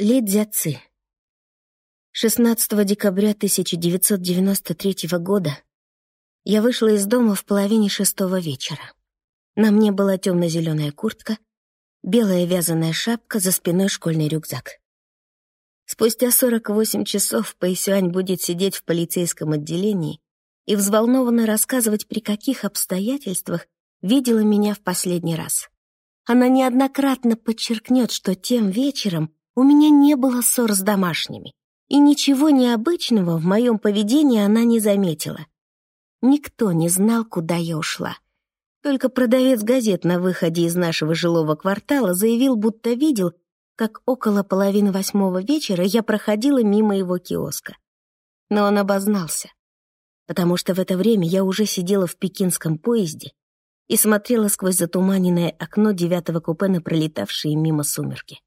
Ли Дзяци. 16 декабря 1993 года я вышла из дома в половине шестого вечера. На мне была темно-зеленая куртка, белая вязаная шапка, за спиной школьный рюкзак. Спустя 48 часов Пэйсюань будет сидеть в полицейском отделении и взволнованно рассказывать, при каких обстоятельствах видела меня в последний раз. Она неоднократно подчеркнет, что тем вечером у меня не было ссор с домашними, и ничего необычного в моем поведении она не заметила. Никто не знал, куда я ушла. Только продавец газет на выходе из нашего жилого квартала заявил, будто видел, как около половины восьмого вечера я проходила мимо его киоска. Но он обознался, потому что в это время я уже сидела в пекинском поезде и смотрела сквозь затуманенное окно девятого купе на пролетавшие мимо сумерки.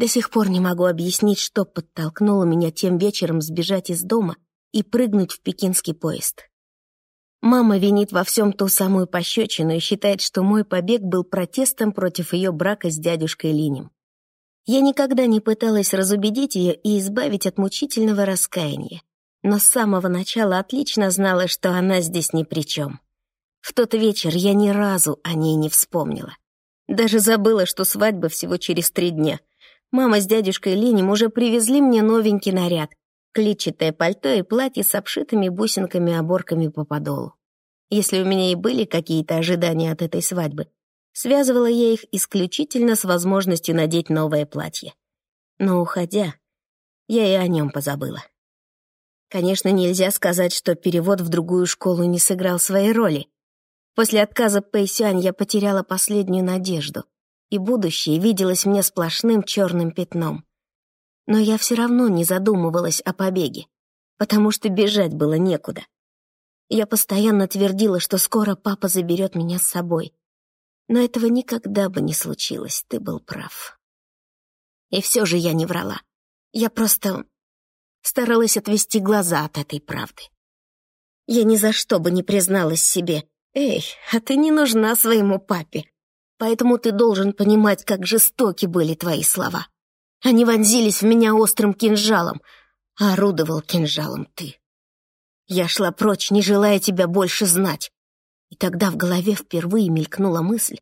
До сих пор не могу объяснить, что подтолкнуло меня тем вечером сбежать из дома и прыгнуть в пекинский поезд. Мама винит во всем ту самую пощечину и считает, что мой побег был протестом против ее брака с дядюшкой Линем. Я никогда не пыталась разубедить ее и избавить от мучительного раскаяния, но с самого начала отлично знала, что она здесь ни при чем. В тот вечер я ни разу о ней не вспомнила. Даже забыла, что свадьба всего через три дня — Мама с дядюшкой Ленем уже привезли мне новенький наряд, клетчатое пальто и платье с обшитыми бусинками-оборками по подолу. Если у меня и были какие-то ожидания от этой свадьбы, связывала я их исключительно с возможностью надеть новое платье. Но, уходя, я и о нем позабыла. Конечно, нельзя сказать, что перевод в другую школу не сыграл своей роли. После отказа Пэйсюань я потеряла последнюю надежду — и будущее виделось мне сплошным черным пятном. Но я все равно не задумывалась о побеге, потому что бежать было некуда. Я постоянно твердила, что скоро папа заберет меня с собой. Но этого никогда бы не случилось, ты был прав. И все же я не врала. Я просто старалась отвести глаза от этой правды. Я ни за что бы не призналась себе. «Эй, а ты не нужна своему папе. Поэтому ты должен понимать, как жестоки были твои слова. Они вонзились в меня острым кинжалом, а орудовал кинжалом ты. Я шла прочь, не желая тебя больше знать. И тогда в голове впервые мелькнула мысль,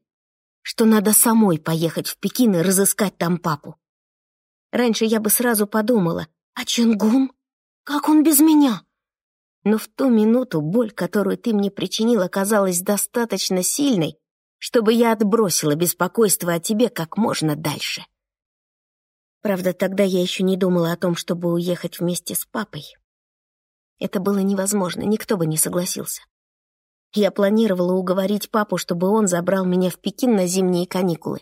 что надо самой поехать в Пекин и разыскать там папу. Раньше я бы сразу подумала, а Ченгун? Как он без меня? Но в ту минуту боль, которую ты мне причинил, оказалась достаточно сильной, чтобы я отбросила беспокойство о тебе как можно дальше. Правда, тогда я еще не думала о том, чтобы уехать вместе с папой. Это было невозможно, никто бы не согласился. Я планировала уговорить папу, чтобы он забрал меня в Пекин на зимние каникулы.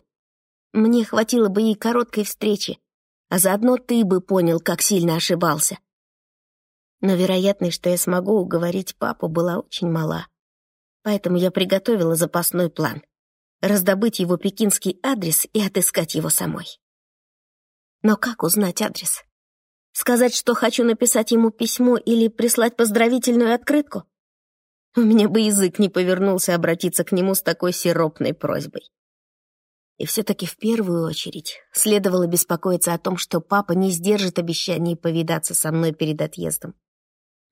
Мне хватило бы и короткой встречи, а заодно ты бы понял, как сильно ошибался. Но вероятность, что я смогу уговорить папу, была очень мала. Поэтому я приготовила запасной план — раздобыть его пекинский адрес и отыскать его самой. Но как узнать адрес? Сказать, что хочу написать ему письмо или прислать поздравительную открытку? У меня бы язык не повернулся обратиться к нему с такой сиропной просьбой. И все-таки в первую очередь следовало беспокоиться о том, что папа не сдержит обещаний повидаться со мной перед отъездом.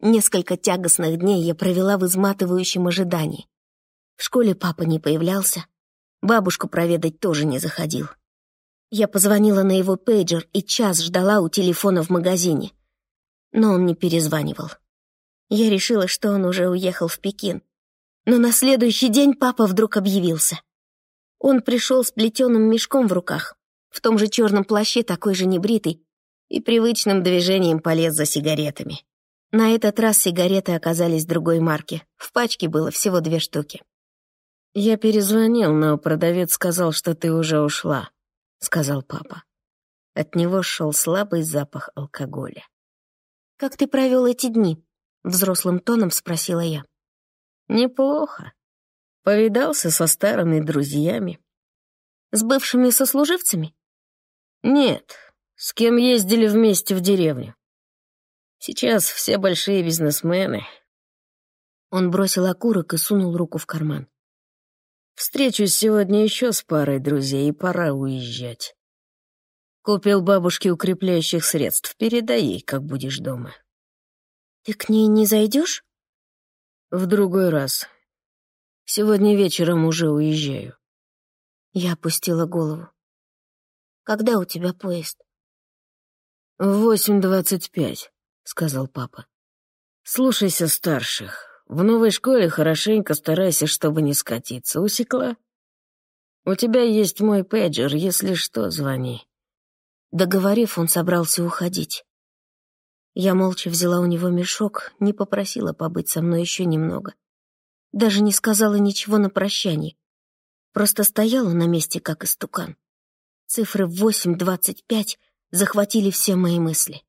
Несколько тягостных дней я провела в изматывающем ожидании. В школе папа не появлялся, бабушку проведать тоже не заходил. Я позвонила на его пейджер и час ждала у телефона в магазине, но он не перезванивал. Я решила, что он уже уехал в Пекин. Но на следующий день папа вдруг объявился. Он пришел с плетеным мешком в руках, в том же черном плаще, такой же небритый, и привычным движением полез за сигаретами. На этот раз сигареты оказались другой марки. В пачке было всего две штуки. «Я перезвонил, но продавец сказал, что ты уже ушла», — сказал папа. От него шел слабый запах алкоголя. «Как ты провел эти дни?» — взрослым тоном спросила я. «Неплохо. Повидался со старыми друзьями». «С бывшими сослуживцами?» «Нет, с кем ездили вместе в деревню. Сейчас все большие бизнесмены. Он бросил окурок и сунул руку в карман. Встречусь сегодня еще с парой друзей, и пора уезжать. Купил бабушке укрепляющих средств. Передай ей, как будешь дома. Ты к ней не зайдешь? В другой раз. Сегодня вечером уже уезжаю. Я опустила голову. Когда у тебя поезд? В восемь двадцать пять, сказал папа. Слушайся старших. В новой школе хорошенько старайся, чтобы не скатиться. Усекла? У тебя есть мой пейджер, если что, звони. Договорив, он собрался уходить. Я молча взяла у него мешок, не попросила побыть со мной еще немного. Даже не сказала ничего на прощание. Просто стояла на месте, как истукан. Цифры 8.25 захватили все мои мысли.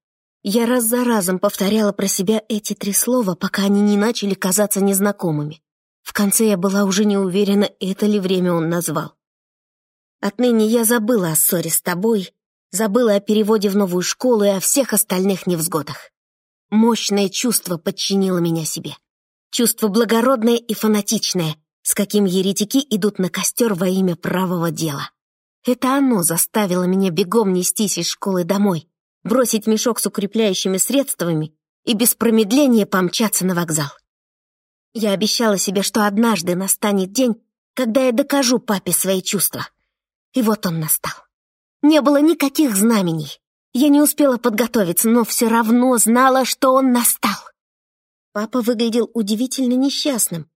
Я раз за разом повторяла про себя эти три слова, пока они не начали казаться незнакомыми. В конце я была уже не уверена, это ли время он назвал. Отныне я забыла о ссоре с тобой Забыла о переводе в новую школу и о всех остальных невзгодах. Мощное чувство подчинило меня себе. Чувство благородное и фанатичное, с каким еретики идут на костер во имя правого дела. Это оно заставило меня бегом нестись из школы домой, бросить мешок с укрепляющими средствами и без промедления помчаться на вокзал. Я обещала себе, что однажды настанет день, когда я докажу папе свои чувства. И вот он настал. Не было никаких знамений. Я не успела подготовиться, но все равно знала, что он настал. Папа выглядел удивительно несчастным,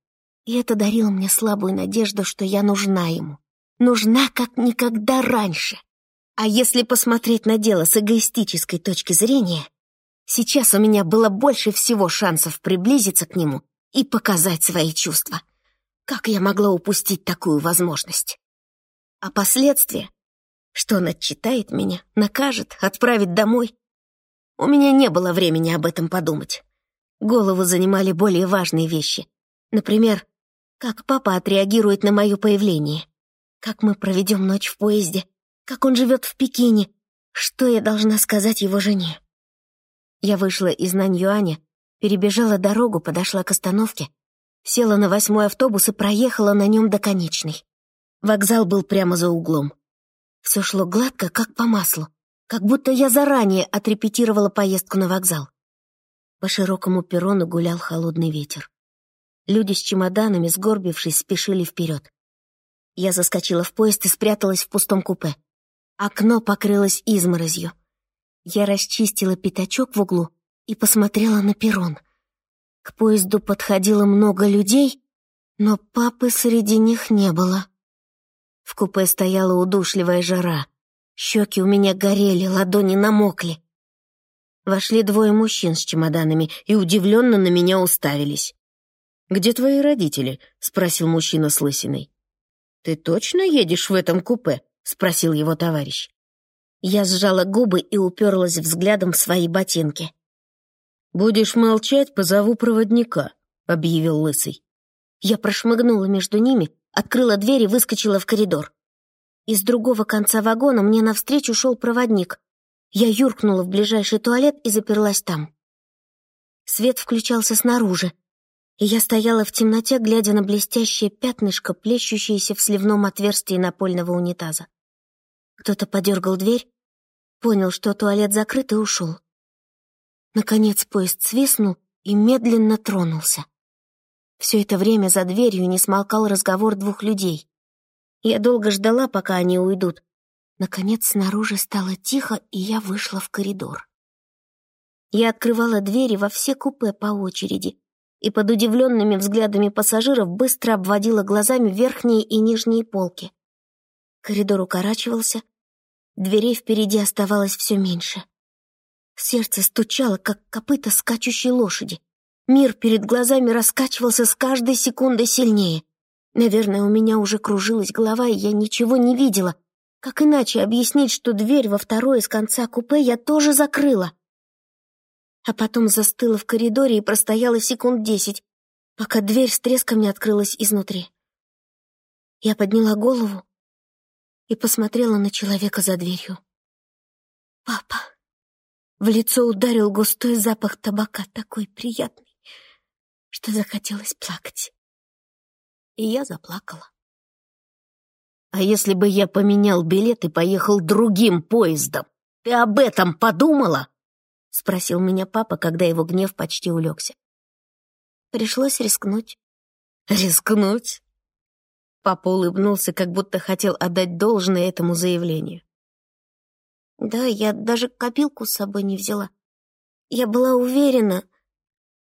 и это дарило мне слабую надежду, что я нужна ему. Нужна, как никогда раньше. А если посмотреть на дело с эгоистической точки зрения, сейчас у меня было больше всего шансов приблизиться к нему и показать свои чувства. Как я могла упустить такую возможность? А последствия что он отчитает меня, накажет, отправит домой. У меня не было времени об этом подумать. Голову занимали более важные вещи. Например, как папа отреагирует на мое появление, как мы проведем ночь в поезде, как он живет в Пекине, что я должна сказать его жене. Я вышла из Наньюаня, перебежала дорогу, подошла к остановке, села на восьмой автобус и проехала на нем до конечной. Вокзал был прямо за углом. Все шло гладко, как по маслу, как будто я заранее отрепетировала поездку на вокзал. По широкому перрону гулял холодный ветер. Люди с чемоданами, сгорбившись, спешили вперед. Я заскочила в поезд и спряталась в пустом купе. Окно покрылось изморозью. Я расчистила пятачок в углу и посмотрела на перрон. К поезду подходило много людей, но папы среди них не было. В купе стояла удушливая жара. Щеки у меня горели, ладони намокли. Вошли двое мужчин с чемоданами и удивленно на меня уставились. «Где твои родители?» — спросил мужчина с лысиной. «Ты точно едешь в этом купе?» — спросил его товарищ. Я сжала губы и уперлась взглядом в свои ботинки. «Будешь молчать, позову проводника», — объявил Лысый. Я прошмыгнула между ними открыла дверь и выскочила в коридор. Из другого конца вагона мне навстречу шел проводник. Я юркнула в ближайший туалет и заперлась там. Свет включался снаружи, и я стояла в темноте, глядя на блестящее пятнышко, плещущееся в сливном отверстии напольного унитаза. Кто-то подергал дверь, понял, что туалет закрыт и ушел. Наконец поезд свистнул и медленно тронулся. Все это время за дверью не смолкал разговор двух людей. Я долго ждала, пока они уйдут. Наконец снаружи стало тихо, и я вышла в коридор. Я открывала двери во все купе по очереди и под удивленными взглядами пассажиров быстро обводила глазами верхние и нижние полки. Коридор укорачивался, дверей впереди оставалось все меньше. Сердце стучало, как копыта скачущей лошади. Мир перед глазами раскачивался с каждой секундой сильнее. Наверное, у меня уже кружилась голова, и я ничего не видела. Как иначе объяснить, что дверь во второй из конца купе я тоже закрыла? А потом застыла в коридоре и простояла секунд десять, пока дверь с треском не открылась изнутри. Я подняла голову и посмотрела на человека за дверью. «Папа!» В лицо ударил густой запах табака, такой приятный что захотелось плакать. И я заплакала. А если бы я поменял билет и поехал другим поездом? Ты об этом подумала?» — спросил меня папа, когда его гнев почти улегся. Пришлось рискнуть. «Рискнуть?» Папа улыбнулся, как будто хотел отдать должное этому заявлению. «Да, я даже копилку с собой не взяла. Я была уверена,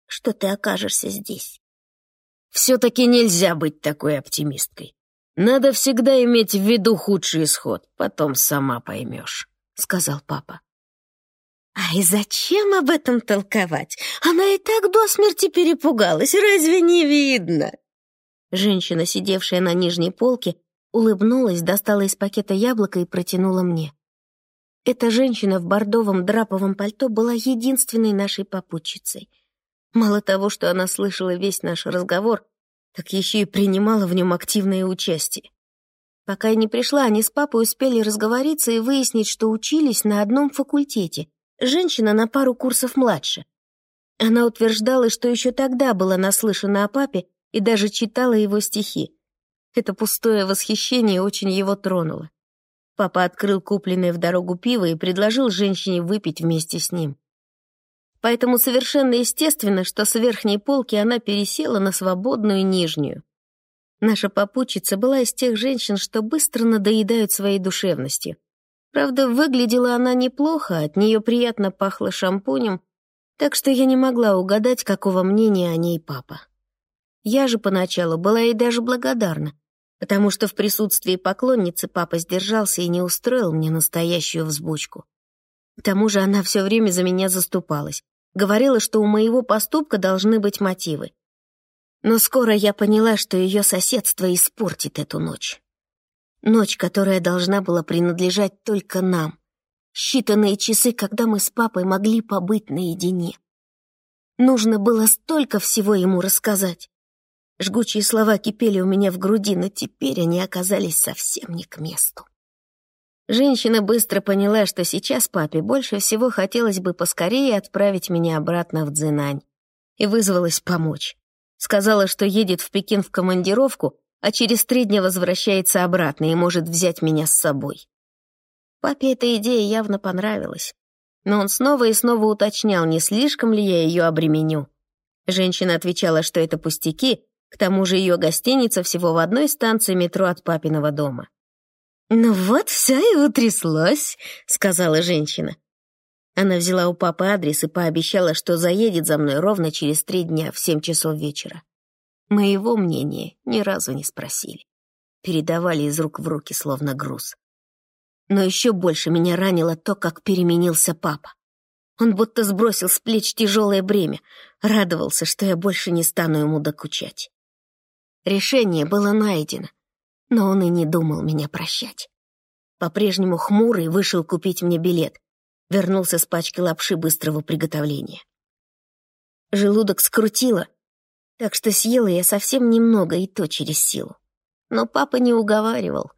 что ты окажешься здесь». «Все-таки нельзя быть такой оптимисткой. Надо всегда иметь в виду худший исход, потом сама поймешь», — сказал папа. «А и зачем об этом толковать? Она и так до смерти перепугалась, разве не видно?» Женщина, сидевшая на нижней полке, улыбнулась, достала из пакета яблоко и протянула мне. Эта женщина в бордовом драповом пальто была единственной нашей попутчицей. Мало того, что она слышала весь наш разговор, так еще и принимала в нем активное участие. Пока я не пришла, они с папой успели разговориться и выяснить, что учились на одном факультете, женщина на пару курсов младше. Она утверждала, что еще тогда была наслышана о папе и даже читала его стихи. Это пустое восхищение очень его тронуло. Папа открыл купленное в дорогу пиво и предложил женщине выпить вместе с ним. Поэтому совершенно естественно, что с верхней полки она пересела на свободную нижнюю. Наша попутчица была из тех женщин, что быстро надоедают своей душевностью. Правда, выглядела она неплохо, от нее приятно пахло шампунем, так что я не могла угадать, какого мнения о ней папа. Я же поначалу была ей даже благодарна, потому что в присутствии поклонницы папа сдержался и не устроил мне настоящую взбучку. К тому же она все время за меня заступалась, говорила, что у моего поступка должны быть мотивы. Но скоро я поняла, что ее соседство испортит эту ночь. Ночь, которая должна была принадлежать только нам. Считанные часы, когда мы с папой могли побыть наедине. Нужно было столько всего ему рассказать. Жгучие слова кипели у меня в груди, но теперь они оказались совсем не к месту. Женщина быстро поняла, что сейчас папе больше всего хотелось бы поскорее отправить меня обратно в Дзинань, и вызвалась помочь. Сказала, что едет в Пекин в командировку а через три дня возвращается обратно и может взять меня с собой. Папе эта идея явно понравилась, но он снова и снова уточнял, не слишком ли я ее обременю. Женщина отвечала, что это пустяки, к тому же ее гостиница всего в одной станции метро от папиного дома. «Ну вот, все и утряслось», — сказала женщина. Она взяла у папы адрес и пообещала, что заедет за мной ровно через три дня в семь часов вечера. Моего мнения ни разу не спросили. Передавали из рук в руки, словно груз. Но еще больше меня ранило то, как переменился папа. Он будто сбросил с плеч тяжелое бремя, радовался, что я больше не стану ему докучать. Решение было найдено, но он и не думал меня прощать. По-прежнему хмурый вышел купить мне билет, вернулся с пачкой лапши быстрого приготовления. Желудок скрутило, так что съела я совсем немного, и то через силу. Но папа не уговаривал.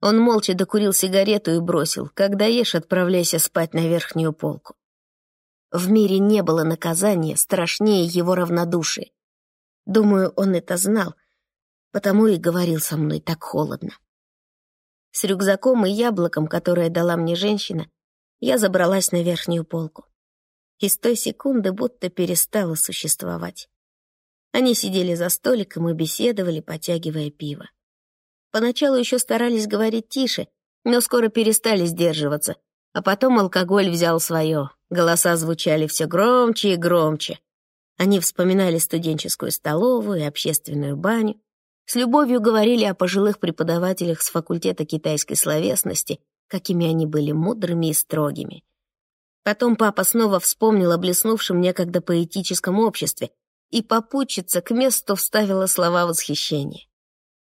Он молча докурил сигарету и бросил. Когда ешь, отправляйся спать на верхнюю полку. В мире не было наказания страшнее его равнодушия. Думаю, он это знал, потому и говорил со мной так холодно. С рюкзаком и яблоком, которое дала мне женщина, я забралась на верхнюю полку. И с той секунды будто перестала существовать. Они сидели за столиком и беседовали, потягивая пиво. Поначалу еще старались говорить тише, но скоро перестали сдерживаться, а потом алкоголь взял свое. Голоса звучали все громче и громче. Они вспоминали студенческую столовую и общественную баню, с любовью говорили о пожилых преподавателях с факультета китайской словесности, какими они были мудрыми и строгими. Потом папа снова вспомнил о блеснувшем некогда поэтическом обществе, и попутчица к месту вставила слова восхищения.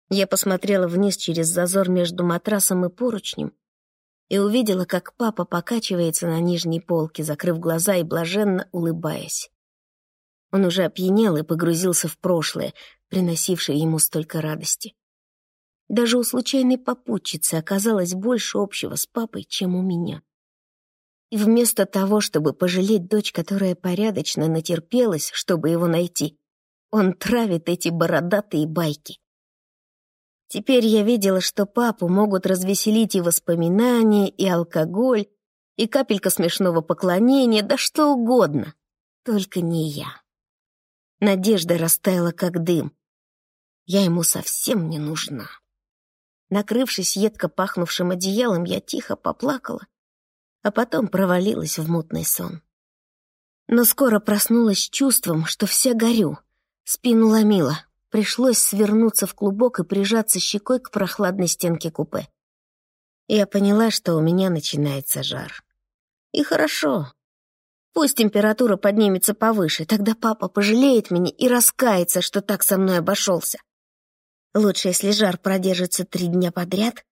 Я посмотрела вниз через зазор между матрасом и поручнем и увидела, как папа покачивается на нижней полке, закрыв глаза и блаженно улыбаясь. Он уже опьянел и погрузился в прошлое, приносившее ему столько радости. Даже у случайной попутчицы оказалось больше общего с папой, чем у меня. И вместо того, чтобы пожалеть дочь, которая порядочно натерпелась, чтобы его найти, он травит эти бородатые байки. Теперь я видела, что папу могут развеселить и воспоминания, и алкоголь, и капелька смешного поклонения, да что угодно. Только не я. Надежда растаяла, как дым. Я ему совсем не нужна. Накрывшись едко пахнувшим одеялом, я тихо поплакала, а потом провалилась в мутный сон. Но скоро проснулась с чувством, что вся горю. Спину ломила. Пришлось свернуться в клубок и прижаться щекой к прохладной стенке купе. Я поняла, что у меня начинается жар. И хорошо. Пусть температура поднимется повыше, тогда папа пожалеет меня и раскается, что так со мной обошелся. Лучше, если жар продержится три дня подряд,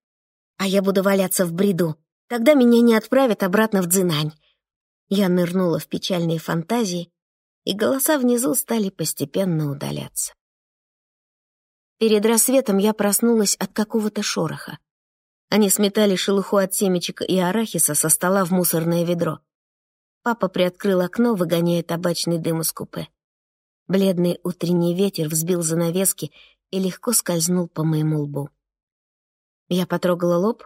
а я буду валяться в бреду, тогда меня не отправят обратно в Дзинань. Я нырнула в печальные фантазии, и голоса внизу стали постепенно удаляться. Перед рассветом я проснулась от какого-то шороха. Они сметали шелуху от семечек и арахиса со стола в мусорное ведро. Папа приоткрыл окно, выгоняя табачный дым из купе. Бледный утренний ветер взбил занавески и легко скользнул по моему лбу. Я потрогала лоб.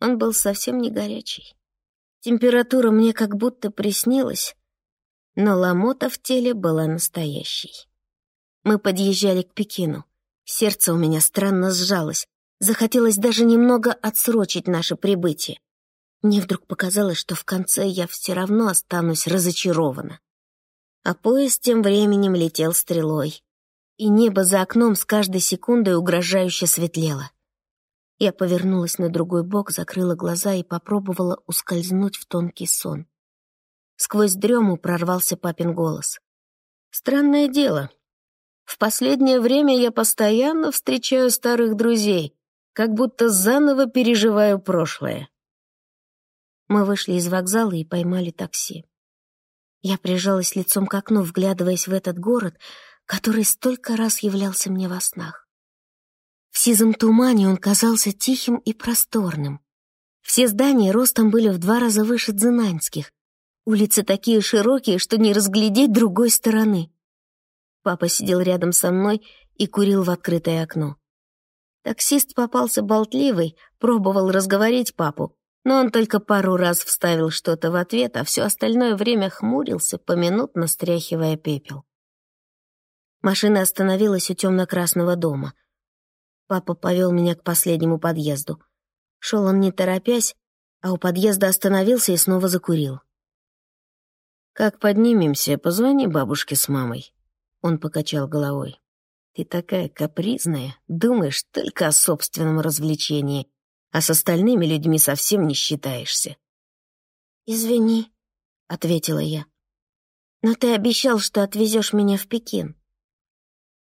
Он был совсем не горячий. Температура мне как будто приснилась, но ломота в теле была настоящей. Мы подъезжали к Пекину. Сердце у меня странно сжалось. Захотелось даже немного отсрочить наше прибытие. Мне вдруг показалось, что в конце я все равно останусь разочарована. А поезд тем временем летел стрелой, и небо за окном с каждой секундой угрожающе светлело. Я повернулась на другой бок, закрыла глаза и попробовала ускользнуть в тонкий сон. Сквозь дрему прорвался папин голос. «Странное дело. В последнее время я постоянно встречаю старых друзей, как будто заново переживаю прошлое». Мы вышли из вокзала и поймали такси. Я прижалась лицом к окну, вглядываясь в этот город, который столько раз являлся мне во снах. В сизом тумане он казался тихим и просторным. Все здания ростом были в два раза выше дзинаньских. Улицы такие широкие, что не разглядеть другой стороны. Папа сидел рядом со мной и курил в открытое окно. Таксист попался болтливый, пробовал разговорить папу, но он только пару раз вставил что-то в ответ, а все остальное время хмурился, поминутно стряхивая пепел. Машина остановилась у темно-красного дома. Папа повел меня к последнему подъезду. Шел он не торопясь, а у подъезда остановился и снова закурил. «Как поднимемся, позвони бабушке с мамой», — он покачал головой. «Ты такая капризная, думаешь только о собственном развлечении, а с остальными людьми совсем не считаешься». «Извини», — ответила я. «Но ты обещал, что отвезешь меня в Пекин».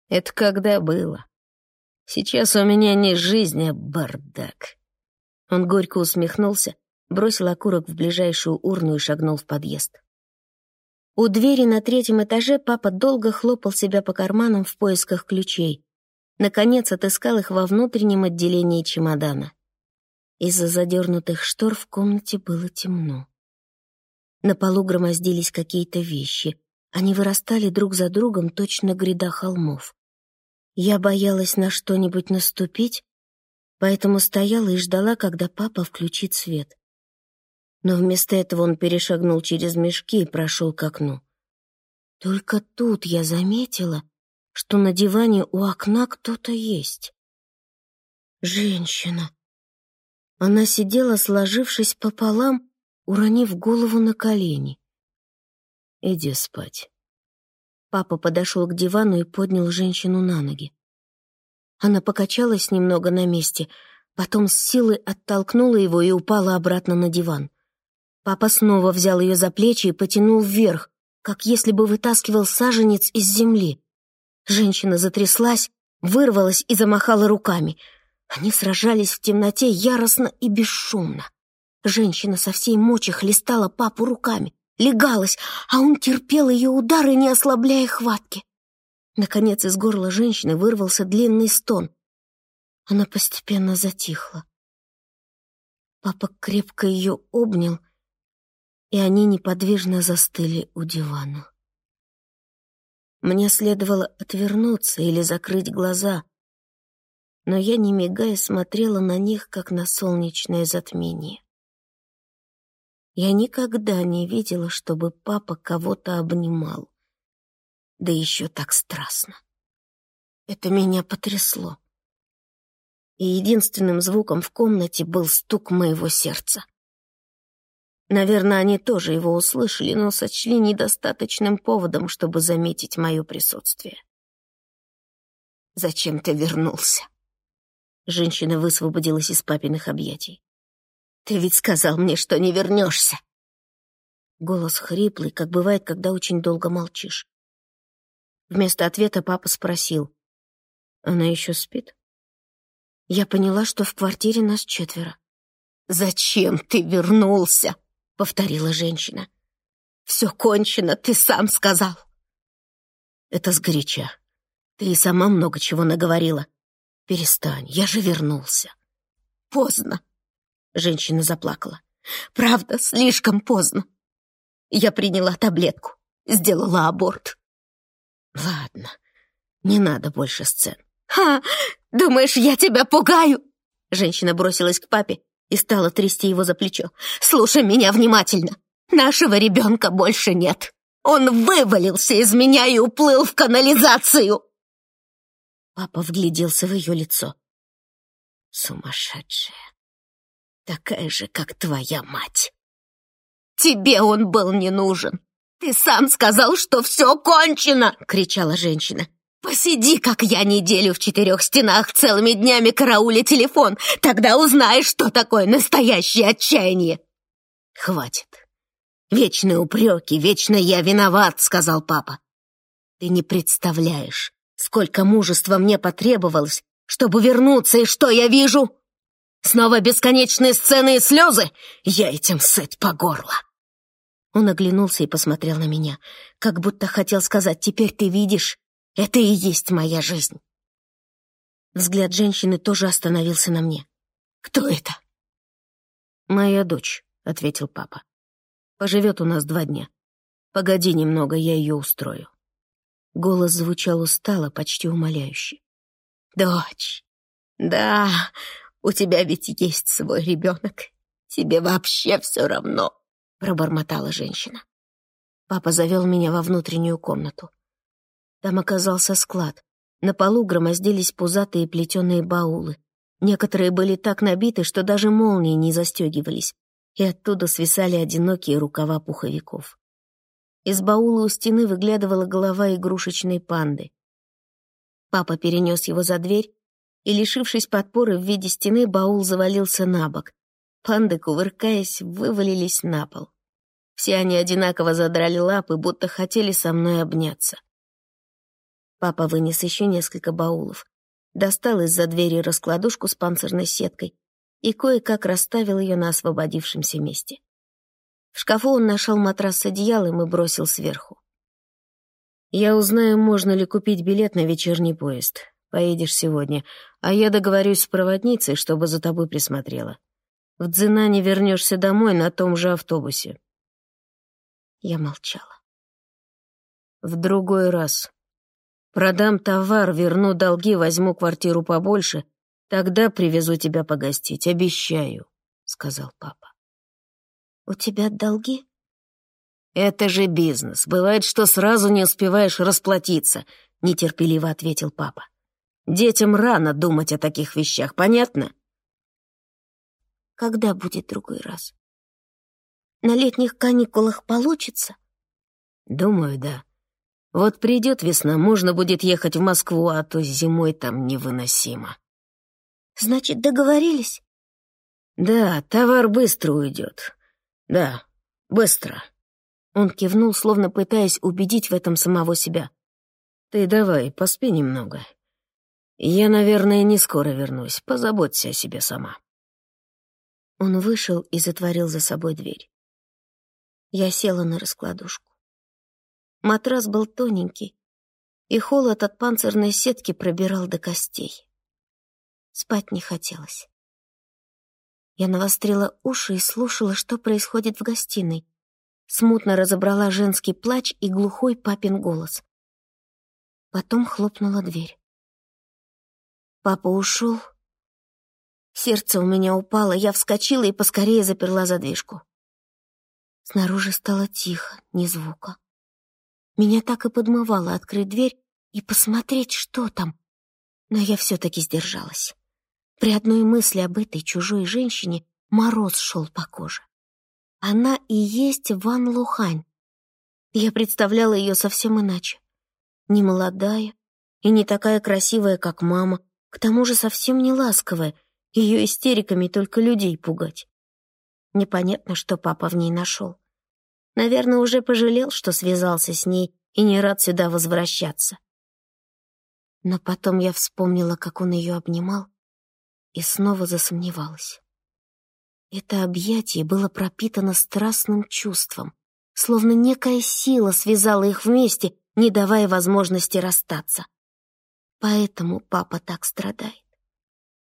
«Это когда было? Сейчас у меня не жизнь, а бардак». Он горько усмехнулся, бросил окурок в ближайшую урну и шагнул в подъезд. У двери на третьем этаже папа долго хлопал себя по карманам в поисках ключей. Наконец отыскал их во внутреннем отделении чемодана. Из-за задернутых штор в комнате было темно. На полу громоздились какие-то вещи. Они вырастали друг за другом точно гряда холмов. Я боялась на что-нибудь наступить, поэтому стояла и ждала, когда папа включит свет. Но вместо этого он перешагнул через мешки и прошел к окну. Только тут я заметила, что на диване у окна кто-то есть. Женщина. Она сидела, сложившись пополам, уронив голову на колени. «Иди спать». Папа подошел к дивану и поднял женщину на ноги. Она покачалась немного на месте, потом с силой оттолкнула его и упала обратно на диван. Папа снова взял ее за плечи и потянул вверх, как если бы вытаскивал саженец из земли. Женщина затряслась, вырвалась и замахала руками — они сражались в темноте яростно и бесшумно. Женщина со всей мочи хлестала папу руками, легалась, а он терпел ее удары, не ослабляя хватки. Наконец из горла женщины вырвался длинный стон. Она постепенно затихла. Папа крепко ее обнял, и они неподвижно застыли у дивана. Мне следовало отвернуться или закрыть глаза, но я, не мигая, смотрела на них, как на солнечное затмение. Я никогда не видела, чтобы папа кого-то обнимал. Да еще так страстно. Это меня потрясло. И единственным звуком в комнате был стук моего сердца. Наверное, они тоже его услышали, но сочли недостаточным поводом, чтобы заметить мое присутствие. «Зачем ты вернулся?» Женщина высвободилась из папиных объятий. «Ты ведь сказал мне, что не вернешься!» Голос хриплый, как бывает, когда очень долго молчишь. Вместо ответа папа спросил. «Она еще спит?» Я поняла, что в квартире нас четверо. «Зачем ты вернулся?» — повторила женщина. «Все кончено, ты сам сказал». «Это сгоряча. Ты и сама много чего наговорила. Перестань, я же вернулся». «Поздно», — женщина заплакала. «Правда, слишком поздно. Я приняла таблетку, сделала аборт». «Ладно, не надо больше сцен». «Ха! Думаешь, я тебя пугаю?» Женщина бросилась к папе и стала трясти его за плечо. «Слушай меня внимательно. Нашего ребенка больше нет. Он вывалился из меня и уплыл в канализацию!» Папа вгляделся в ее лицо. «Сумасшедшая. Такая же, как твоя мать. Тебе он был не нужен. Ты сам сказал, что все кончено!» — кричала женщина. «Посиди, как я, неделю в четырех стенах, целыми днями карауля телефон. Тогда узнаешь, что такое настоящее отчаяние». «Хватит. Вечные упреки, вечно я виноват», — сказал папа. «Ты не представляешь, сколько мужества мне потребовалось, чтобы вернуться, и что я вижу? Снова бесконечные сцены и слезы? Я этим сыт по горло». Он оглянулся и посмотрел на меня, как будто хотел сказать, «Теперь ты видишь, это и есть моя жизнь». Взгляд женщины тоже остановился на мне. «Кто это?» «Моя дочь», — ответил папа. «Поживет у нас два дня. Погоди немного, я ее устрою». Голос звучал устало, почти умоляюще. «Дочь, да, у тебя ведь есть свой ребенок. Тебе вообще все равно», — пробормотала женщина. Папа завел меня во внутреннюю комнату. Там оказался склад. На полу громоздились пузатые плетеные баулы. Некоторые были так набиты, что даже молнии не застегивались, и оттуда свисали одинокие рукава пуховиков. Из баула у стены выглядывала голова игрушечной панды. Папа перенес его за дверь, и, лишившись подпоры в виде стены, баул завалился на бок. Панды, кувыркаясь, вывалились на пол. Все они одинаково задрали лапы, будто хотели со мной обняться. Папа вынес еще несколько баулов, достал из-за двери раскладушку с панцирной сеткой и кое-как расставил ее на освободившемся месте. В шкафу он нашел матрас с одеялом и бросил сверху. «Я узнаю, можно ли купить билет на вечерний поезд. Поедешь сегодня, а я договорюсь с проводницей, чтобы за тобой присмотрела. В Дзинане вернешься домой на том же автобусе». Я молчала. «В другой раз», Продам товар, верну долги, возьму квартиру побольше. Тогда привезу тебя погостить, обещаю», — сказал папа. «У тебя долги?» «Это же бизнес. Бывает, что сразу не успеваешь расплатиться», — нетерпеливо ответил папа. «Детям рано думать о таких вещах, понятно?» «Когда будет другой раз? На летних каникулах получится?» «Думаю, да. Вот придет весна, можно будет ехать в Москву, а то зимой там невыносимо. Значит, договорились? Да, товар быстро уйдет. Да, быстро. Он кивнул, словно пытаясь убедить в этом самого себя. Ты давай, поспи немного. Я, наверное, не скоро вернусь. Позаботься о себе сама. Он вышел и затворил за собой дверь. Я села на раскладушку. Матрас был тоненький, и холод от панцирной сетки пробирал до костей. Спать не хотелось. Я навострила уши и слушала, что происходит в гостиной. Смутно разобрала женский плач и глухой папин голос. Потом хлопнула дверь. Папа ушел. Сердце у меня упало, я вскочила и поскорее заперла задвижку. Снаружи стало тихо, ни звука. Меня так и подмывало открыть дверь и посмотреть, что там. Но я все-таки сдержалась. При одной мысли об этой чужой женщине мороз шел по коже. Она и есть Ван Лухань. Я представляла ее совсем иначе. Не молодая и не такая красивая, как мама, к тому же совсем не ласковая, ее истериками только людей пугать. Непонятно, что папа в ней нашел. Наверное, уже пожалел, что связался с ней и не рад сюда возвращаться. Но потом я вспомнила, как он ее обнимал, и снова засомневалась. Это объятие было пропитано страстным чувством, словно некая сила связала их вместе, не давая возможности расстаться. Поэтому папа так страдает.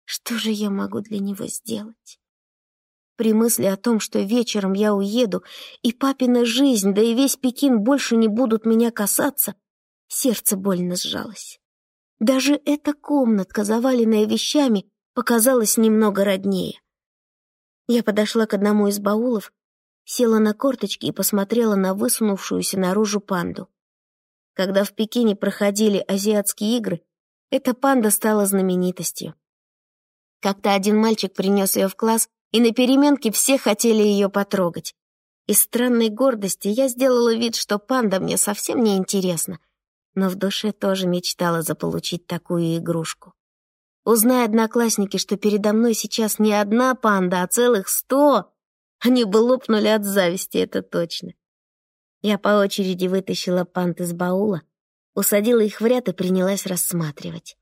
Что же я могу для него сделать? При мысли о том, что вечером я уеду, и папина жизнь, да и весь Пекин больше не будут меня касаться, сердце больно сжалось. Даже эта комнатка, заваленная вещами, показалась немного роднее. Я подошла к одному из баулов, села на корточки и посмотрела на высунувшуюся наружу панду. Когда в Пекине проходили азиатские игры, эта панда стала знаменитостью. Как-то один мальчик принес ее в класс и на переменке все хотели ее потрогать. Из странной гордости я сделала вид, что панда мне совсем не интересна, но в душе тоже мечтала заполучить такую игрушку. Узнай одноклассники, что передо мной сейчас не одна панда, а целых сто, они бы лопнули от зависти, это точно. Я по очереди вытащила панд из баула, усадила их в ряд и принялась рассматривать.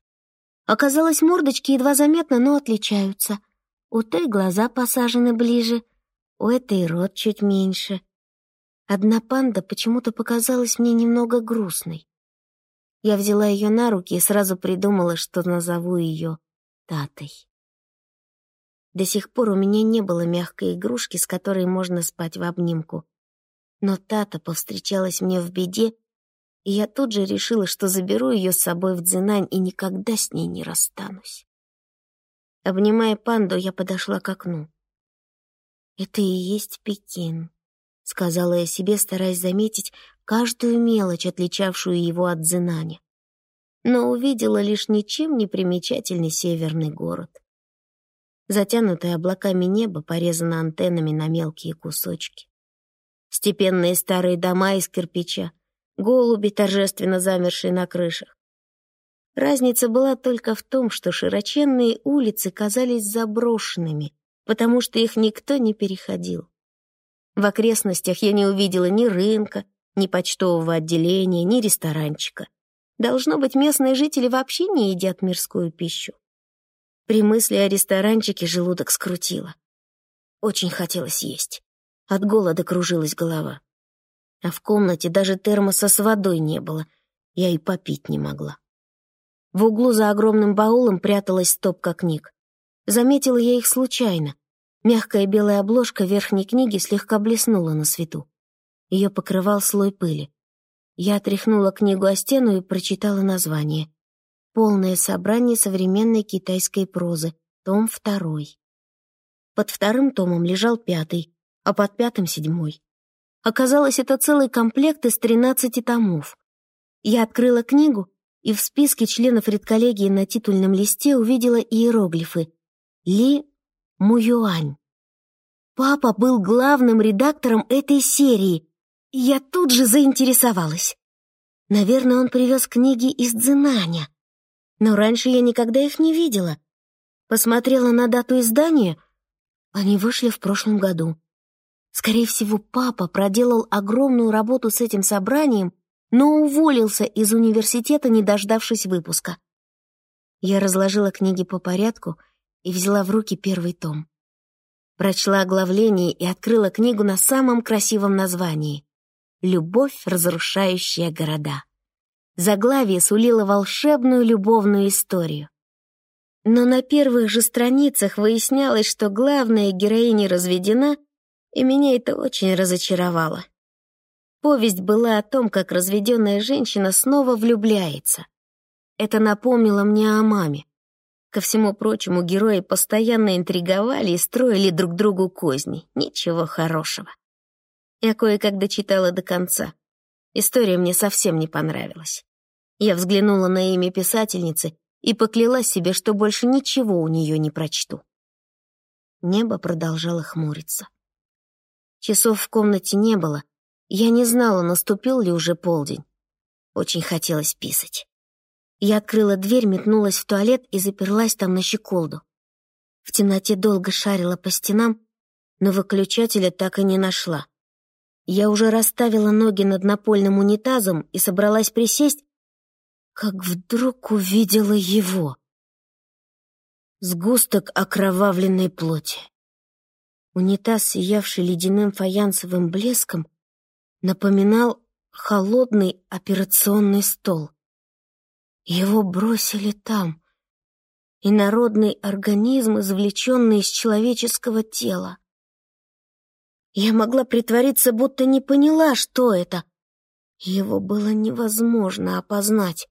Оказалось, мордочки едва заметно, но отличаются — у той глаза посажены ближе, у этой рот чуть меньше. Одна панда почему-то показалась мне немного грустной. Я взяла ее на руки и сразу придумала, что назову ее Татой. До сих пор у меня не было мягкой игрушки, с которой можно спать в обнимку. Но Тата повстречалась мне в беде, и я тут же решила, что заберу ее с собой в Дзинань и никогда с ней не расстанусь. Обнимая панду, я подошла к окну. «Это и есть Пекин», — сказала я себе, стараясь заметить каждую мелочь, отличавшую его от Дзинани. Но увидела лишь ничем не примечательный северный город. Затянутое облаками небо порезано антеннами на мелкие кусочки. Степенные старые дома из кирпича, голуби, торжественно замершие на крышах, Разница была только в том, что широченные улицы казались заброшенными, потому что их никто не переходил. В окрестностях я не увидела ни рынка, ни почтового отделения, ни ресторанчика. Должно быть, местные жители вообще не едят мирскую пищу. При мысли о ресторанчике желудок скрутило. Очень хотелось есть. От голода кружилась голова. А в комнате даже термоса с водой не было. Я и попить не могла. В углу за огромным баулом пряталась стопка книг. Заметила я их случайно. Мягкая белая обложка верхней книги слегка блеснула на свету. Ее покрывал слой пыли. Я отряхнула книгу о стену и прочитала название. «Полное собрание современной китайской прозы. Том второй». Под вторым томом лежал пятый, а под пятым — седьмой. Оказалось, это целый комплект из тринадцати томов. Я открыла книгу и в списке членов редколлегии на титульном листе увидела иероглифы «Ли Муюань». Папа был главным редактором этой серии, я тут же заинтересовалась. Наверное, он привез книги из Дзинаня, но раньше я никогда их не видела. Посмотрела на дату издания, они вышли в прошлом году. Скорее всего, папа проделал огромную работу с этим собранием но уволился из университета, не дождавшись выпуска. Я разложила книги по порядку и взяла в руки первый том. Прочла оглавление и открыла книгу на самом красивом названии «Любовь, разрушающая города». Заглавие сулило волшебную любовную историю. Но на первых же страницах выяснялось, что главная героиня разведена, и меня это очень разочаровало. Повесть была о том, как разведенная женщина снова влюбляется. Это напомнило мне о маме. Ко всему прочему, герои постоянно интриговали и строили друг другу козни. Ничего хорошего. Я кое-как дочитала до конца. История мне совсем не понравилась. Я взглянула на имя писательницы и поклялась себе, что больше ничего у нее не прочту. Небо продолжало хмуриться. Часов в комнате не было. Я не знала, наступил ли уже полдень. Очень хотелось писать. Я открыла дверь, метнулась в туалет и заперлась там на щеколду. В темноте долго шарила по стенам, но выключателя так и не нашла. Я уже расставила ноги над напольным унитазом и собралась присесть, как вдруг увидела его. Сгусток окровавленной плоти. Унитаз, сиявший ледяным фаянсовым блеском, напоминал холодный операционный стол. Его бросили там. Инородный организм, извлеченный из человеческого тела. Я могла притвориться, будто не поняла, что это. Его было невозможно опознать.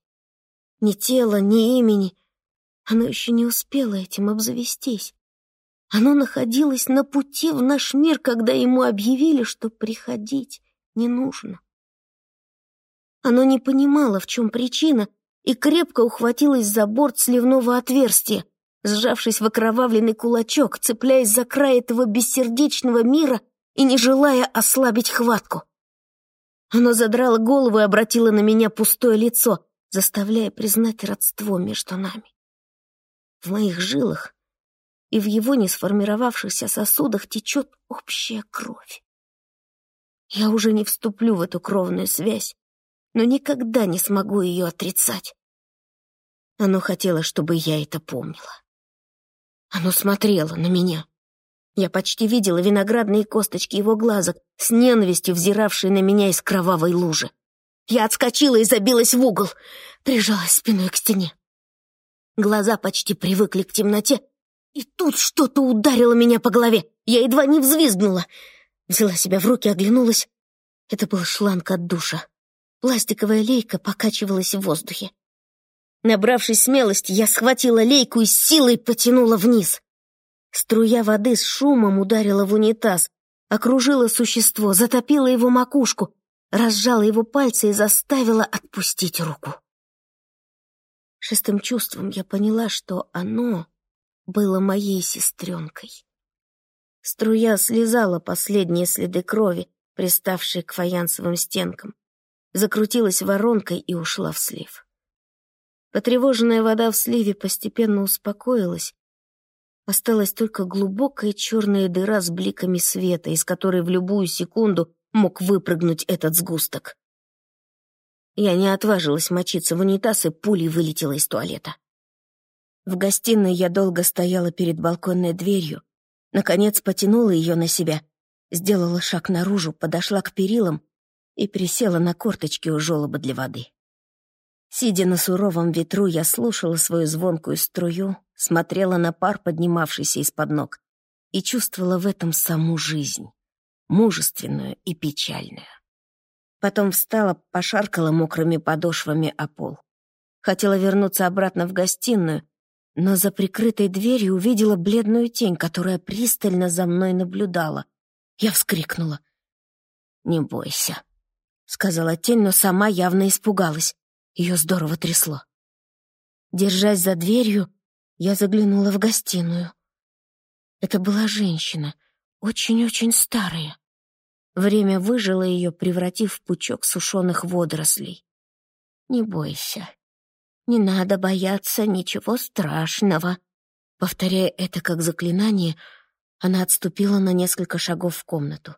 Ни тела, ни имени. Оно еще не успело этим обзавестись. Оно находилось на пути в наш мир, когда ему объявили, что приходить не нужно. Оно не понимало, в чем причина, и крепко ухватилась за борт сливного отверстия, сжавшись в окровавленный кулачок, цепляясь за край этого бессердечного мира и не желая ослабить хватку. Оно задрало голову и обратило на меня пустое лицо, заставляя признать родство между нами. В моих жилах и в его не сформировавшихся сосудах течет общая кровь. Я уже не вступлю в эту кровную связь, но никогда не смогу ее отрицать. Оно хотело, чтобы я это помнила. Оно смотрело на меня. Я почти видела виноградные косточки его глазок, с ненавистью взиравшие на меня из кровавой лужи. Я отскочила и забилась в угол, прижалась спиной к стене. Глаза почти привыкли к темноте, и тут что-то ударило меня по голове. Я едва не взвизгнула. Взяла себя в руки, оглянулась. Это был шланг от душа. Пластиковая лейка покачивалась в воздухе. Набравшись смелости, я схватила лейку и силой потянула вниз. Струя воды с шумом ударила в унитаз, окружила существо, затопила его макушку, разжала его пальцы и заставила отпустить руку. Шестым чувством я поняла, что оно было моей сестренкой. Струя слезала последние следы крови, приставшие к фаянсовым стенкам закрутилась воронкой и ушла в слив. Потревоженная вода в сливе постепенно успокоилась. Осталась только глубокая черная дыра с бликами света, из которой в любую секунду мог выпрыгнуть этот сгусток. Я не отважилась мочиться в унитаз и пулей вылетела из туалета. В гостиной я долго стояла перед балконной дверью, наконец потянула ее на себя, сделала шаг наружу, подошла к перилам и присела на корточки у желоба для воды. Сидя на суровом ветру, я слушала свою звонкую струю, смотрела на пар, поднимавшийся из-под ног, и чувствовала в этом саму жизнь, мужественную и печальную. Потом встала, пошаркала мокрыми подошвами о пол. Хотела вернуться обратно в гостиную, но за прикрытой дверью увидела бледную тень, которая пристально за мной наблюдала. Я вскрикнула. «Не бойся», — сказала тень, но сама явно испугалась. Ее здорово трясло. Держась за дверью, я заглянула в гостиную. Это была женщина, очень-очень старая. Время выжило ее, превратив в пучок сушеных водорослей. «Не бойся. Не надо бояться ничего страшного». Повторяя это как заклинание, она отступила на несколько шагов в комнату.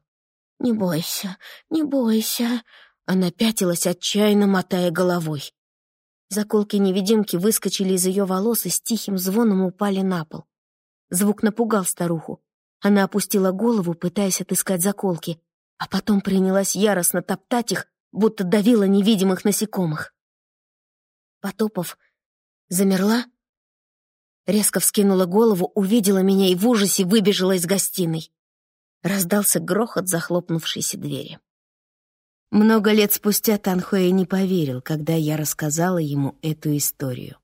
«Не бойся, не бойся!» Она пятилась, отчаянно мотая головой. Заколки-невидимки выскочили из ее волос и с тихим звоном упали на пол. Звук напугал старуху. Она опустила голову, пытаясь отыскать заколки, а потом принялась яростно топтать их, будто давила невидимых насекомых. Потопов замерла, резко вскинула голову, увидела меня и в ужасе выбежала из гостиной. Раздался грохот захлопнувшейся двери. Много лет спустя Танхуэй не поверил, когда я рассказала ему эту историю.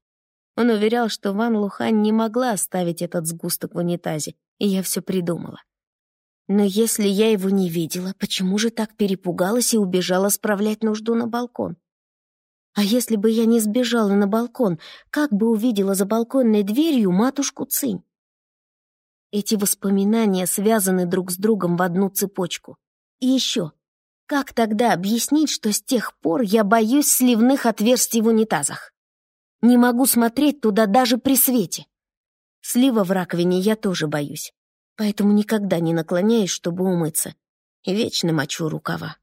Он уверял, что Ван Лухань не могла оставить этот сгусток в унитазе, и я все придумала. Но если я его не видела, почему же так перепугалась и убежала справлять нужду на балкон? А если бы я не сбежала на балкон, как бы увидела за балконной дверью матушку Цинь? Эти воспоминания связаны друг с другом в одну цепочку. И еще, как тогда объяснить, что с тех пор я боюсь сливных отверстий в унитазах? Не могу смотреть туда даже при свете. Слива в раковине я тоже боюсь, поэтому никогда не наклоняюсь, чтобы умыться, и вечно мочу рукава.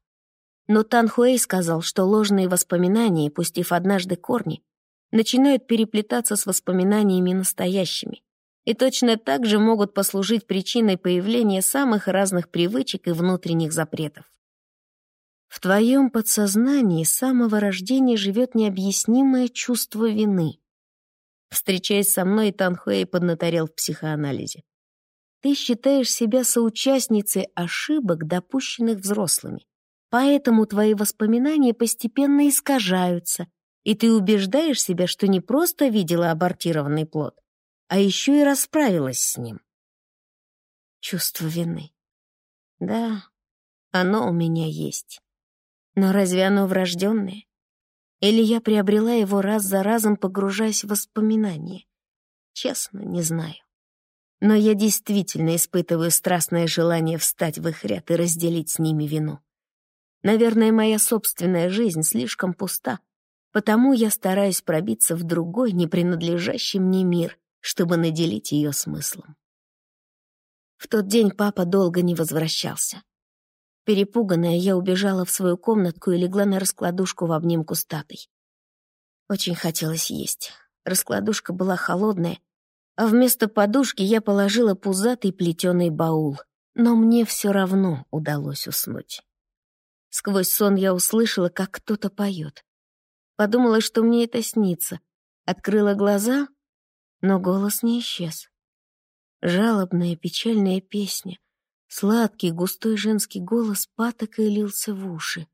Но Тан Хуэй сказал, что ложные воспоминания, пустив однажды корни, начинают переплетаться с воспоминаниями настоящими и точно так же могут послужить причиной появления самых разных привычек и внутренних запретов. В твоем подсознании с самого рождения живет необъяснимое чувство вины. Встречаясь со мной, Танхуэй поднаторел в психоанализе. Ты считаешь себя соучастницей ошибок, допущенных взрослыми. Поэтому твои воспоминания постепенно искажаются, и ты убеждаешь себя, что не просто видела абортированный плод, а еще и расправилась с ним. Чувство вины. Да, оно у меня есть. Но разве оно врожденное? Или я приобрела его раз за разом, погружаясь в воспоминания? Честно, не знаю. Но я действительно испытываю страстное желание встать в их ряд и разделить с ними вину. Наверное, моя собственная жизнь слишком пуста, потому я стараюсь пробиться в другой, не принадлежащий мне мир, чтобы наделить ее смыслом. В тот день папа долго не возвращался. Перепуганная, я убежала в свою комнатку и легла на раскладушку в обнимку с Татой. Очень хотелось есть. Раскладушка была холодная, а вместо подушки я положила пузатый плетеный баул. Но мне все равно удалось уснуть. Сквозь сон я услышала, как кто-то поет. Подумала, что мне это снится. Открыла глаза, но голос не исчез. Жалобная печальная песня — Сладкий, густой женский голос патокой лился в уши.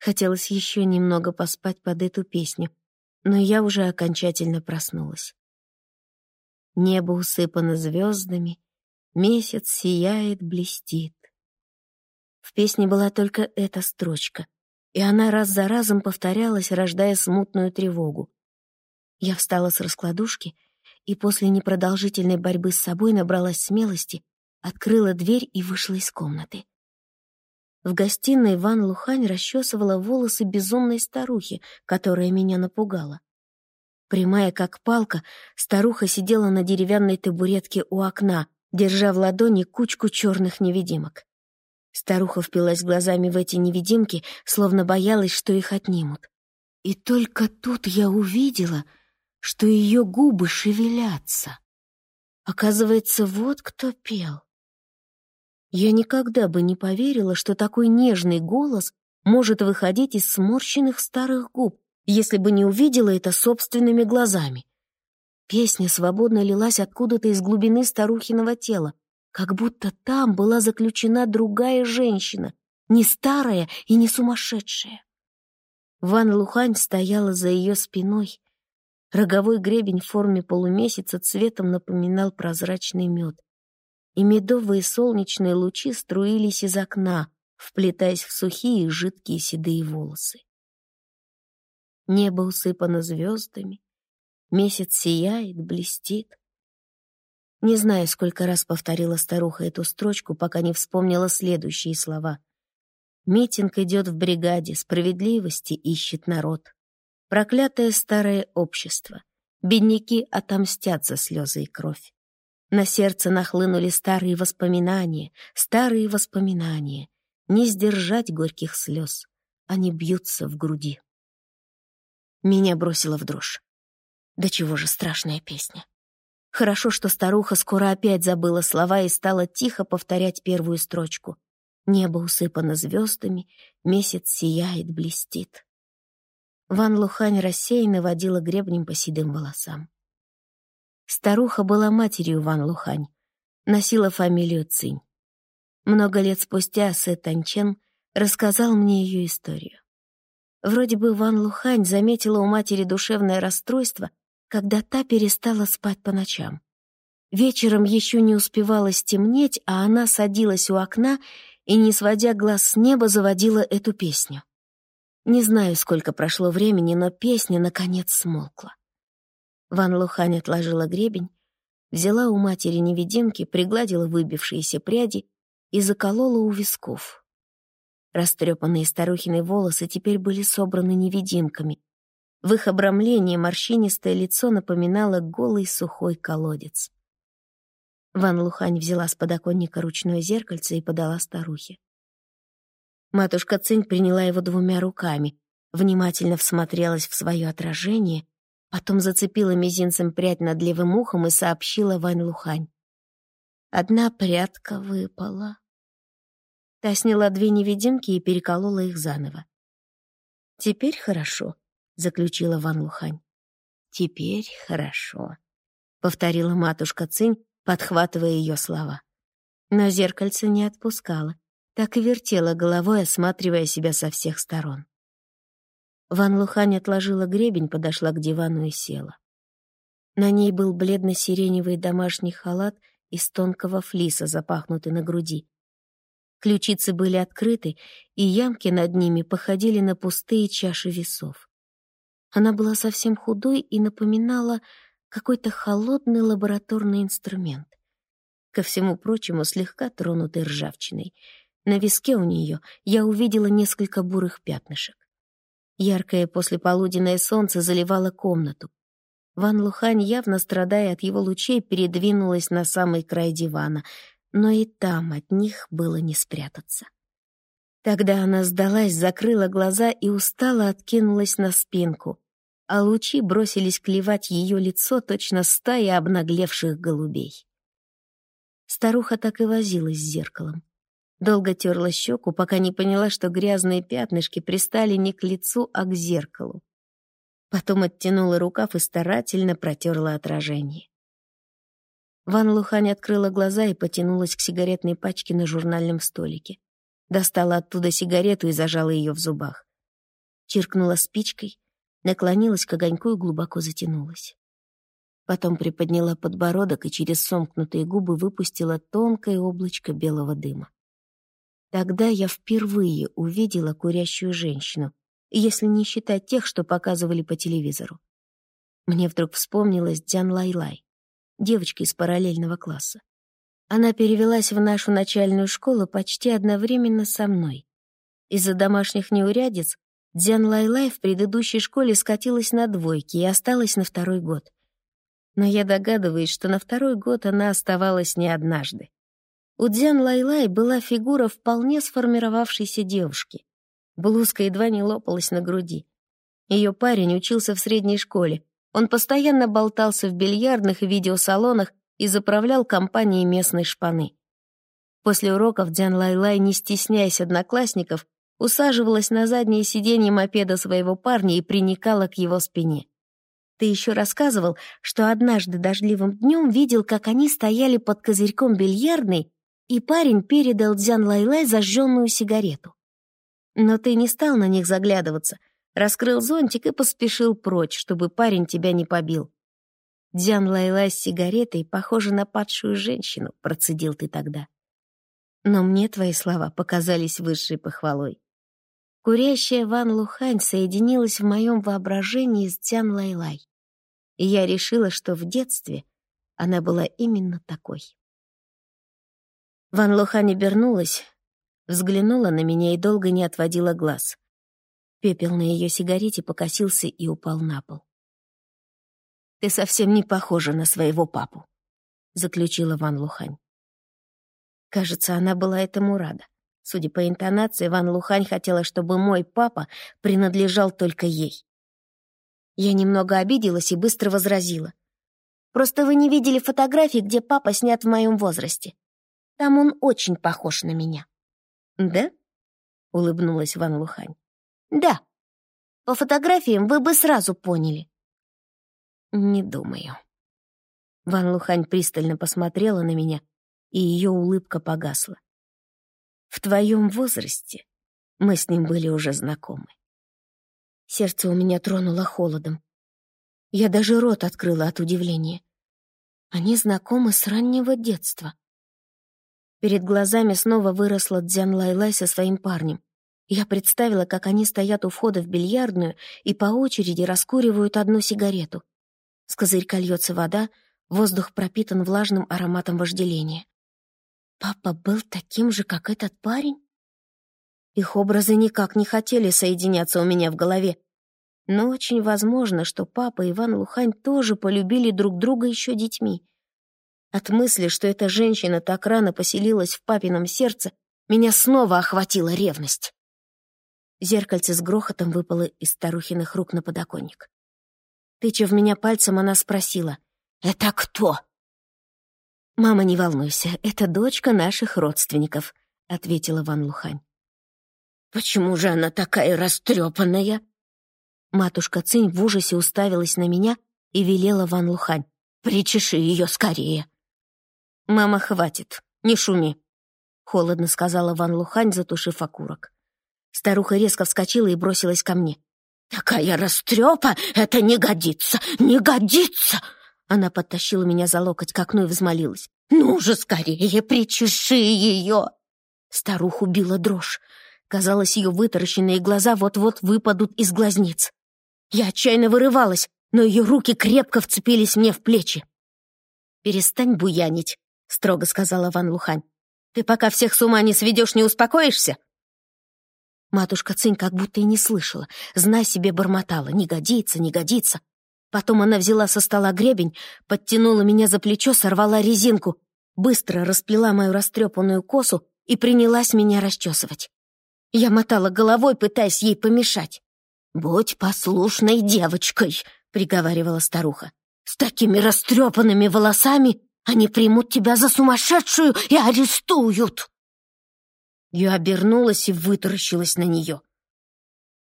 Хотелось еще немного поспать под эту песню, но я уже окончательно проснулась. Небо усыпано звездами, месяц сияет, блестит. В песне была только эта строчка, и она раз за разом повторялась, рождая смутную тревогу. Я встала с раскладушки и после непродолжительной борьбы с собой набралась смелости открыла дверь и вышла из комнаты. В гостиной Ван Лухань расчесывала волосы безумной старухи, которая меня напугала. Прямая как палка, старуха сидела на деревянной табуретке у окна, держа в ладони кучку черных невидимок. Старуха впилась глазами в эти невидимки, словно боялась, что их отнимут. И только тут я увидела, что ее губы шевелятся. Оказывается, вот кто пел. Я никогда бы не поверила, что такой нежный голос может выходить из сморщенных старых губ, если бы не увидела это собственными глазами. Песня свободно лилась откуда-то из глубины старухиного тела, как будто там была заключена другая женщина, не старая и не сумасшедшая. Ван Лухань стояла за ее спиной. Роговой гребень в форме полумесяца цветом напоминал прозрачный мед и медовые солнечные лучи струились из окна, вплетаясь в сухие жидкие седые волосы. Небо усыпано звездами, месяц сияет, блестит. Не знаю, сколько раз повторила старуха эту строчку, пока не вспомнила следующие слова. Митинг идет в бригаде, справедливости ищет народ. Проклятое старое общество. Бедняки отомстят за слезы и кровь. На сердце нахлынули старые воспоминания, старые воспоминания. Не сдержать горьких слез, они бьются в груди. Меня бросило в дрожь. Да чего же страшная песня. Хорошо, что старуха скоро опять забыла слова и стала тихо повторять первую строчку. Небо усыпано звездами, месяц сияет, блестит. Ван Лухань рассеянно водила гребнем по седым волосам. Старуха была матерью Ван Лухань, носила фамилию Цинь. Много лет спустя Сэ Танчен рассказал мне ее историю. Вроде бы Ван Лухань заметила у матери душевное расстройство когда та перестала спать по ночам. Вечером еще не успевало стемнеть, а она садилась у окна и, не сводя глаз с неба, заводила эту песню. Не знаю, сколько прошло времени, но песня, наконец, смолкла. Ван Лухань отложила гребень, взяла у матери невидимки, пригладила выбившиеся пряди и заколола у висков. Растрепанные старухины волосы теперь были собраны невидимками. В их обрамлении морщинистое лицо напоминало голый сухой колодец. Ван Лухань взяла с подоконника ручное зеркальце и подала старухе. Матушка Цинь приняла его двумя руками, внимательно всмотрелась в свое отражение, потом зацепила мизинцем прядь над левым ухом и сообщила Вань Лухань. Одна прядка выпала. Та сняла две невидимки и переколола их заново. «Теперь хорошо», — заключила Ван Лухань. «Теперь хорошо», — повторила матушка Цинь, подхватывая ее слова. Но зеркальце не отпускало, так и вертела головой, осматривая себя со всех сторон. Ван Лухань отложила гребень, подошла к дивану и села. На ней был бледно-сиреневый домашний халат из тонкого флиса, запахнутый на груди. Ключицы были открыты, и ямки над ними походили на пустые чаши весов. Она была совсем худой и напоминала какой-то холодный лабораторный инструмент. Ко всему прочему, слегка тронутый ржавчиной. На виске у нее я увидела несколько бурых пятнышек. Яркое послеполуденное солнце заливало комнату. Ван Лухань, явно страдая от его лучей, передвинулась на самый край дивана, но и там от них было не спрятаться. Тогда она сдалась, закрыла глаза и устало откинулась на спинку, а лучи бросились клевать ее лицо точно стаи обнаглевших голубей. Старуха так и возилась с зеркалом. Долго терла щеку, пока не поняла, что грязные пятнышки пристали не к лицу, а к зеркалу. Потом оттянула рукав и старательно протерла отражение. Ван Лухань открыла глаза и потянулась к сигаретной пачке на журнальном столике. Достала оттуда сигарету и зажала ее в зубах. Чиркнула спичкой, наклонилась к огоньку и глубоко затянулась. Потом приподняла подбородок и через сомкнутые губы выпустила тонкое облачко белого дыма. Тогда я впервые увидела курящую женщину, если не считать тех, что показывали по телевизору. Мне вдруг вспомнилась Дзян Лайлай, девочка из параллельного класса. Она перевелась в нашу начальную школу почти одновременно со мной. Из-за домашних неурядиц Дзян Лайлай в предыдущей школе скатилась на двойки и осталась на второй год. Но я догадываюсь, что на второй год она оставалась не однажды. У Дзян Лайлай была фигура вполне сформировавшейся девушки. Блузка едва не лопалась на груди. Ее парень учился в средней школе. Он постоянно болтался в бильярдных и видеосалонах и заправлял компанией местной шпаны. После уроков Дзян Лайлай, не стесняясь одноклассников, усаживалась на заднее сиденье мопеда своего парня и приникала к его спине. Ты еще рассказывал, что однажды дождливым днем видел, как они стояли под козырьком бильярдной, и парень передал Дзян Лайлай зажженную сигарету. Но ты не стал на них заглядываться, раскрыл зонтик и поспешил прочь, чтобы парень тебя не побил. Дзян Лайлай с сигаретой похожа на падшую женщину, процедил ты тогда. Но мне твои слова показались высшей похвалой. Курящая Ван Лухань соединилась в моем воображении с Дзян Лайлай. И я решила, что в детстве она была именно такой. Ван Лухань обернулась, взглянула на меня и долго не отводила глаз. Пепел на ее сигарете покосился и упал на пол. «Ты совсем не похожа на своего папу», — заключила Ван Лухань. Кажется, она была этому рада. Судя по интонации, Ван Лухань хотела, чтобы мой папа принадлежал только ей. Я немного обиделась и быстро возразила. «Просто вы не видели фотографии, где папа снят в моем возрасте. Там он очень похож на меня». «Да?» — улыбнулась Ван Лухань. «Да. По фотографиям вы бы сразу поняли». «Не думаю». Ван Лухань пристально посмотрела на меня, и ее улыбка погасла. В твоем возрасте мы с ним были уже знакомы. Сердце у меня тронуло холодом. Я даже рот открыла от удивления. Они знакомы с раннего детства. Перед глазами снова выросла Дзян Лайлай со своим парнем. Я представила, как они стоят у входа в бильярдную и по очереди раскуривают одну сигарету. С козырька льется вода, воздух пропитан влажным ароматом вожделения. Папа был таким же, как этот парень? Их образы никак не хотели соединяться у меня в голове, но очень возможно, что папа и Иван Лухань тоже полюбили друг друга еще детьми. От мысли, что эта женщина так рано поселилась в папином сердце, меня снова охватила ревность. Зеркальце с грохотом выпало из старухиных рук на подоконник. Тыча в меня пальцем, она спросила, «Это кто?» «Мама, не волнуйся, это дочка наших родственников», — ответила Ван Лухань. «Почему же она такая растрепанная?» Матушка Цинь в ужасе уставилась на меня и велела Ван Лухань. «Причеши ее скорее!» «Мама, хватит, не шуми», — холодно сказала Ван Лухань, затушив окурок. Старуха резко вскочила и бросилась ко мне. «Такая растрепа! Это не годится! Не годится!» Она подтащила меня за локоть к окну и взмолилась. «Ну же, скорее, причеши ее!» Старуху била дрожь. Казалось, ее вытаращенные глаза вот-вот выпадут из глазниц. Я отчаянно вырывалась, но ее руки крепко вцепились мне в плечи. «Перестань буянить», — строго сказала Ван Лухань. «Ты пока всех с ума не сведешь, не успокоишься?» Матушка Цинь как будто и не слышала, зная себе бормотала. «Не годится, не годится». Потом она взяла со стола гребень, подтянула меня за плечо, сорвала резинку, быстро расплела мою растрепанную косу и принялась меня расчесывать. Я мотала головой, пытаясь ей помешать. «Будь послушной девочкой», — приговаривала старуха. «С такими растрепанными волосами они примут тебя за сумасшедшую и арестуют!» Я обернулась и вытаращилась на нее.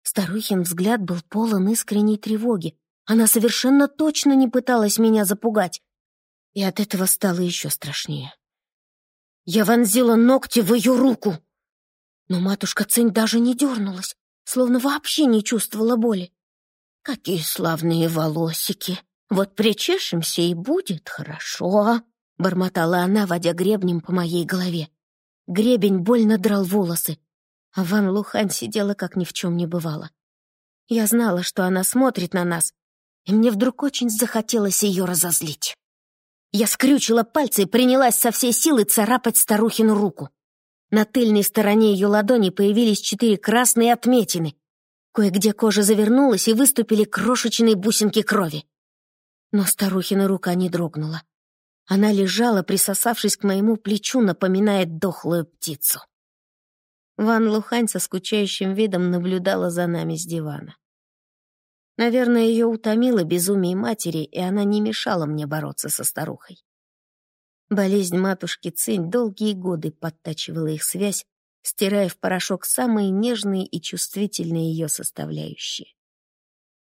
Старухин взгляд был полон искренней тревоги. Она совершенно точно не пыталась меня запугать. И от этого стало еще страшнее. Я вонзила ногти в ее руку. Но матушка Цинь даже не дернулась, словно вообще не чувствовала боли. «Какие славные волосики! Вот причешемся, и будет хорошо!» — бормотала она, водя гребнем по моей голове. Гребень больно драл волосы, а Ван Лухань сидела, как ни в чем не бывало. Я знала, что она смотрит на нас, и мне вдруг очень захотелось ее разозлить. Я скрючила пальцы и принялась со всей силы царапать старухину руку. На тыльной стороне ее ладони появились четыре красные отметины. Кое-где кожа завернулась, и выступили крошечные бусинки крови. Но старухина рука не дрогнула. Она лежала, присосавшись к моему плечу, напоминая дохлую птицу. Ван Лухань со скучающим видом наблюдала за нами с дивана. Наверное, ее утомило безумие матери, и она не мешала мне бороться со старухой. Болезнь матушки Цинь долгие годы подтачивала их связь, стирая в порошок самые нежные и чувствительные ее составляющие.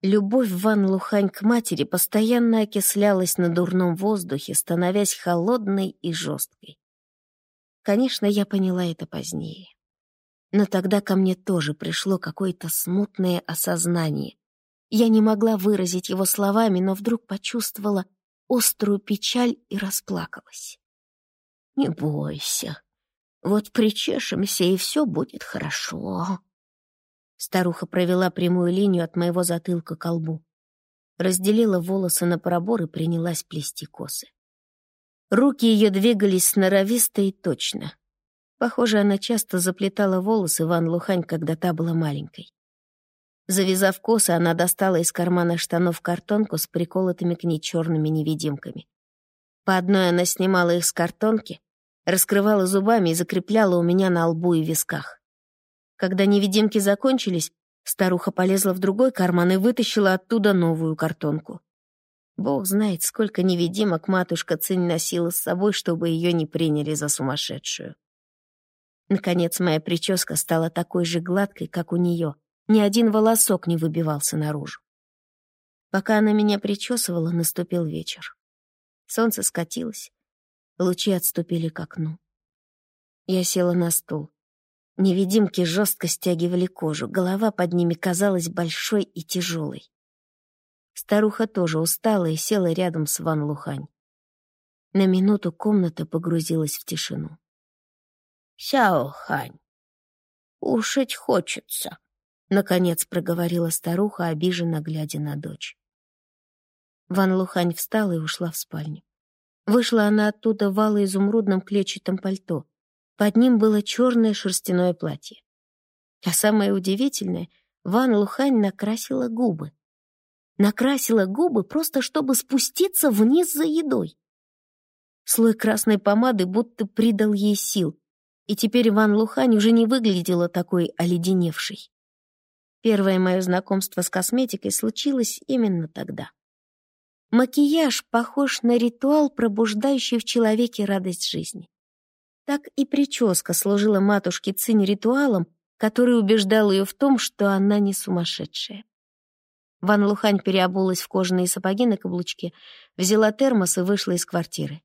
Любовь Ван Лухань к матери постоянно окислялась на дурном воздухе, становясь холодной и жесткой. Конечно, я поняла это позднее. Но тогда ко мне тоже пришло какое-то смутное осознание. Я не могла выразить его словами, но вдруг почувствовала острую печаль и расплакалась. «Не бойся, вот причешемся, и все будет хорошо», Старуха провела прямую линию от моего затылка к лбу. Разделила волосы на пробор и принялась плести косы. Руки ее двигались сноровисто и точно. Похоже, она часто заплетала волосы Ван Лухань, когда та была маленькой. Завязав косы, она достала из кармана штанов картонку с приколотыми к ней черными невидимками. По одной она снимала их с картонки, раскрывала зубами и закрепляла у меня на лбу и висках. Когда невидимки закончились, старуха полезла в другой карман и вытащила оттуда новую картонку. Бог знает, сколько невидимок матушка Цинь носила с собой, чтобы ее не приняли за сумасшедшую. Наконец, моя прическа стала такой же гладкой, как у нее. Ни один волосок не выбивался наружу. Пока она меня причесывала, наступил вечер. Солнце скатилось, лучи отступили к окну. Я села на стул. Невидимки жестко стягивали кожу, голова под ними казалась большой и тяжелой. Старуха тоже устала и села рядом с Ван Лухань. На минуту комната погрузилась в тишину. «Сяо Хань, ушить хочется», — наконец проговорила старуха, обиженно глядя на дочь. Ван Лухань встала и ушла в спальню. Вышла она оттуда в изумрудном клетчатом пальто. Под ним было черное шерстяное платье. А самое удивительное, Ван Лухань накрасила губы. Накрасила губы просто, чтобы спуститься вниз за едой. Слой красной помады будто придал ей сил, и теперь Ван Лухань уже не выглядела такой оледеневшей. Первое мое знакомство с косметикой случилось именно тогда. Макияж похож на ритуал, пробуждающий в человеке радость жизни. Так и прическа служила матушке Цинь ритуалом, который убеждал ее в том, что она не сумасшедшая. Ван Лухань переобулась в кожаные сапоги на каблучке, взяла термос и вышла из квартиры.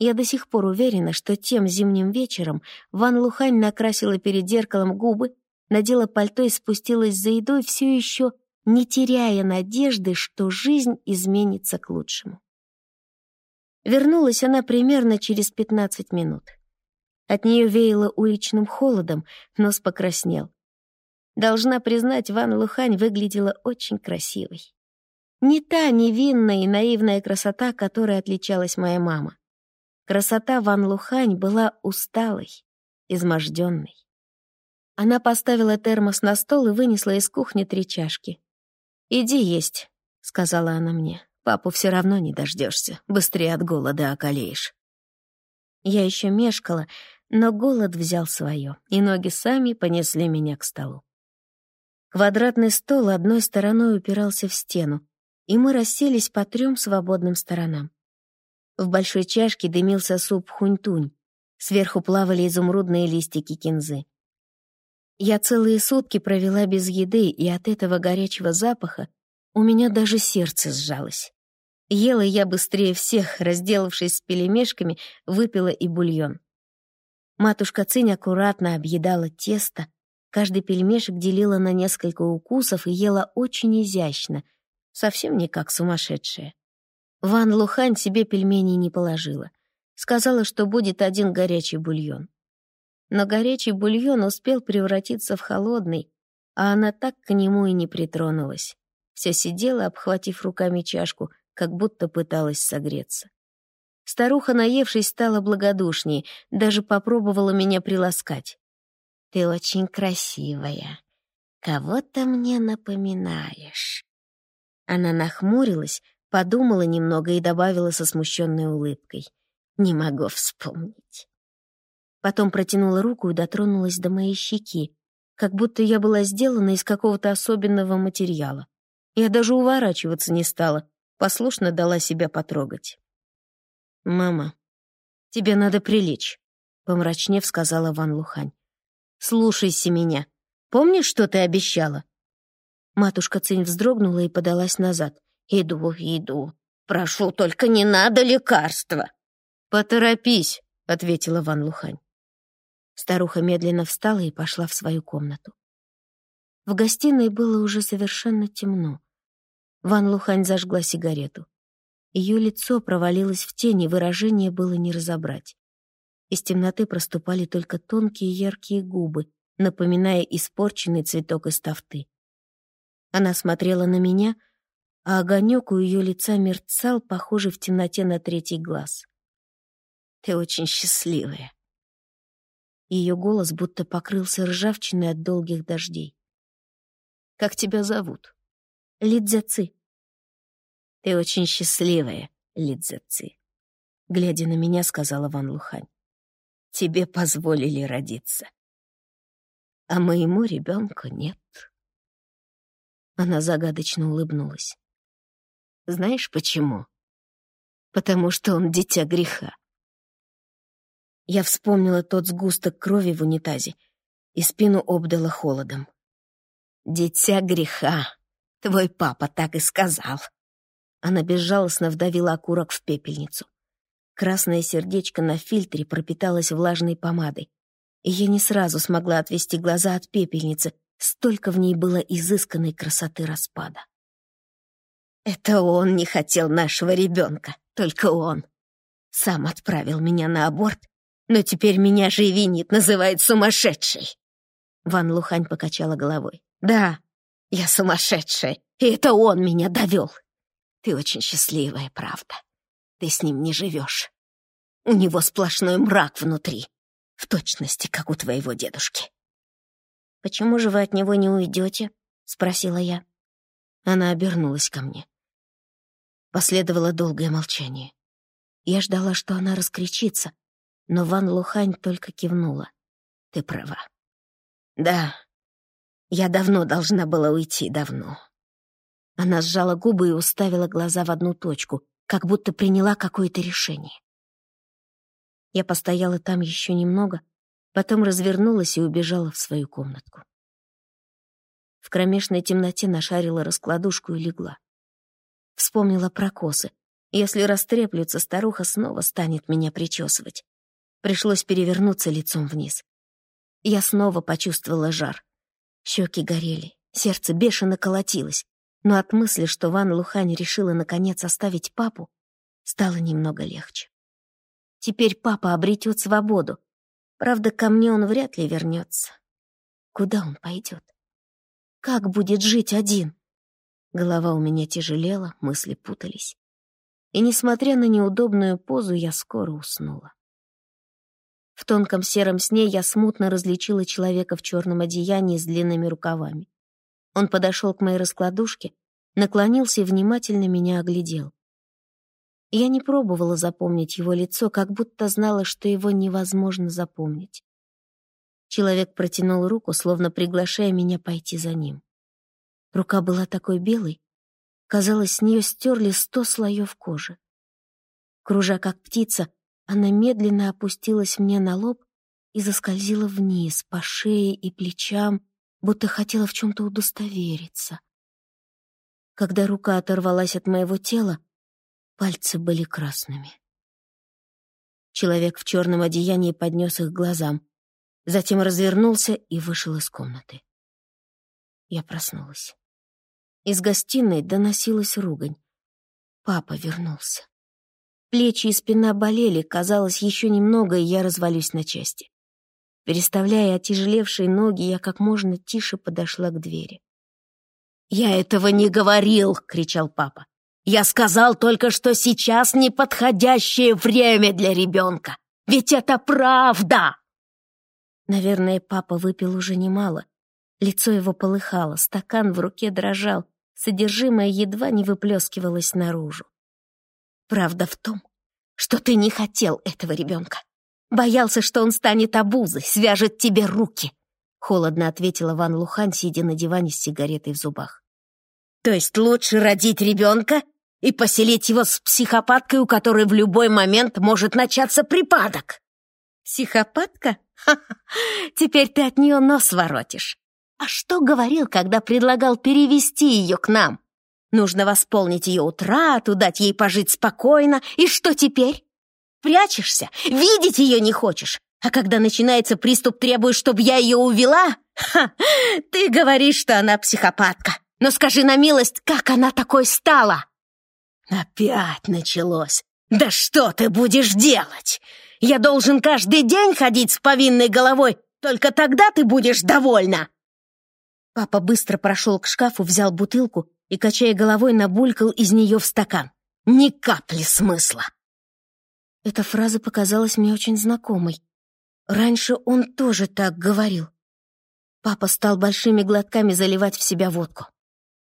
Я до сих пор уверена, что тем зимним вечером Ван Лухань накрасила перед зеркалом губы, надела пальто и спустилась за едой, все еще не теряя надежды, что жизнь изменится к лучшему. Вернулась она примерно через 15 минут. От нее веяло уличным холодом, нос покраснел. Должна признать, Ван Лухань выглядела очень красивой. Не та невинная и наивная красота, которой отличалась моя мама. Красота Ван Лухань была усталой, изможденной. Она поставила термос на стол и вынесла из кухни три чашки. «Иди есть», — сказала она мне. «Папу все равно не дождешься. Быстрее от голода околеешь». Я еще мешкала, но голод взял свое, и ноги сами понесли меня к столу. Квадратный стол одной стороной упирался в стену, и мы расселись по трем свободным сторонам. В большой чашке дымился суп хунь-тунь. Сверху плавали изумрудные листики кинзы. Я целые сутки провела без еды, и от этого горячего запаха у меня даже сердце сжалось. Ела я быстрее всех, разделавшись с пелемешками, выпила и бульон. Матушка Цинь аккуратно объедала тесто, каждый пельмешек делила на несколько укусов и ела очень изящно, совсем не как сумасшедшая. Ван Лухань себе пельменей не положила. Сказала, что будет один горячий бульон. Но горячий бульон успел превратиться в холодный, а она так к нему и не притронулась. Вся сидела, обхватив руками чашку, как будто пыталась согреться. Старуха, наевшись, стала благодушнее, даже попробовала меня приласкать. «Ты очень красивая. Кого-то мне напоминаешь». Она нахмурилась, подумала немного и добавила со смущенной улыбкой. «Не могу вспомнить». Потом протянула руку и дотронулась до моей щеки, как будто я была сделана из какого-то особенного материала. Я даже уворачиваться не стала, послушно дала себя потрогать. «Мама, тебе надо прилечь», — помрачнев сказала Ван Лухань. «Слушайся меня. Помнишь, что ты обещала?» Матушка Цинь вздрогнула и подалась назад. «Иду, иду. Прошу, только не надо лекарства!» «Поторопись!» — ответила Ван Лухань. Старуха медленно встала и пошла в свою комнату. В гостиной было уже совершенно темно. Ван Лухань зажгла сигарету. Ее лицо провалилось в тени, выражение было не разобрать. Из темноты проступали только тонкие яркие губы, напоминая испорченный цветок из тафты. Она смотрела на меня — а огонек у ее лица мерцал, похожий в темноте на третий глаз. «Ты очень счастливая». Ее голос будто покрылся ржавчиной от долгих дождей. «Как тебя зовут?» «Лидзяци». «Ты очень счастливая, Лидзяци», — глядя на меня, сказала Ван Лухань. «Тебе позволили родиться, а моему ребенку нет». Она загадочно улыбнулась. Знаешь почему? Потому что он дитя греха. Я вспомнила тот сгусток крови в унитазе, и спину обдала холодом. «Дитя греха, твой папа так и сказал». Она безжалостно вдавила окурок в пепельницу. Красное сердечко на фильтре пропиталось влажной помадой, и я не сразу смогла отвести глаза от пепельницы, столько в ней было изысканной красоты распада. Это он не хотел нашего ребенка, только он. Сам отправил меня на аборт, но теперь меня же и винит, называет сумасшедшей. Ван Лухань покачала головой. Да, я сумасшедшая, и это он меня довел. Ты очень счастливая, правда. Ты с ним не живешь. У него сплошной мрак внутри, в точности, как у твоего дедушки. «Почему же вы от него не уйдете?» — спросила я. Она обернулась ко мне. Последовало долгое молчание. Я ждала, что она раскричится, но Ван Лухань только кивнула. «Ты права». «Да, я давно должна была уйти, давно». Она сжала губы и уставила глаза в одну точку, как будто приняла какое-то решение. Я постояла там еще немного, потом развернулась и убежала в свою комнатку. В кромешной темноте нашарила раскладушку и легла. Вспомнила про косы. Если растреплются, старуха снова станет меня причесывать. Пришлось перевернуться лицом вниз. Я снова почувствовала жар. Щеки горели, сердце бешено колотилось, но от мысли, что Ван Лухань решила наконец оставить папу, стало немного легче. Теперь папа обретет свободу. Правда, ко мне он вряд ли вернется. Куда он пойдет? Как будет жить один? Голова у меня тяжелела, мысли путались. И, несмотря на неудобную позу, я скоро уснула. В тонком сером сне я смутно различила человека в черном одеянии с длинными рукавами. Он подошел к моей раскладушке, наклонился и внимательно меня оглядел. Я не пробовала запомнить его лицо, как будто знала, что его невозможно запомнить. Человек протянул руку, словно приглашая меня пойти за ним. Рука была такой белой, казалось, с нее стерли сто слоев кожи. Кружа как птица, она медленно опустилась мне на лоб и заскользила вниз, по шее и плечам, будто хотела в чем-то удостовериться. Когда рука оторвалась от моего тела, пальцы были красными. Человек в черном одеянии поднес их глазам, затем развернулся и вышел из комнаты. Я проснулась. Из гостиной доносилась ругань. Папа вернулся. Плечи и спина болели, казалось, еще немного, и я развалюсь на части. Переставляя отяжелевшие ноги, я как можно тише подошла к двери. «Я этого не говорил!» — кричал папа. «Я сказал только, что сейчас неподходящее время для ребенка! Ведь это правда!» Наверное, папа выпил уже немало. Лицо его полыхало, стакан в руке дрожал, содержимое едва не выплескивалось наружу. Правда в том, что ты не хотел этого ребенка. Боялся, что он станет обузой, свяжет тебе руки. Холодно ответила Ван Лухан, сидя на диване с сигаретой в зубах. То есть лучше родить ребенка и поселить его с психопаткой, у которой в любой момент может начаться припадок. Психопатка? Ха-ха, теперь ты от нее нос воротишь. А что говорил, когда предлагал перевести ее к нам? Нужно восполнить ее утрату, дать ей пожить спокойно. И что теперь? Прячешься, видеть ее не хочешь. А когда начинается приступ, требуешь, чтобы я ее увела? Ха, ты говоришь, что она психопатка. Но скажи на милость, как она такой стала? Опять началось. Да что ты будешь делать? Я должен каждый день ходить с повинной головой, только тогда ты будешь довольна. Папа быстро прошел к шкафу, взял бутылку и, качая головой, набулькал из нее в стакан. Ни капли смысла. Эта фраза показалась мне очень знакомой. Раньше он тоже так говорил. Папа стал большими глотками заливать в себя водку.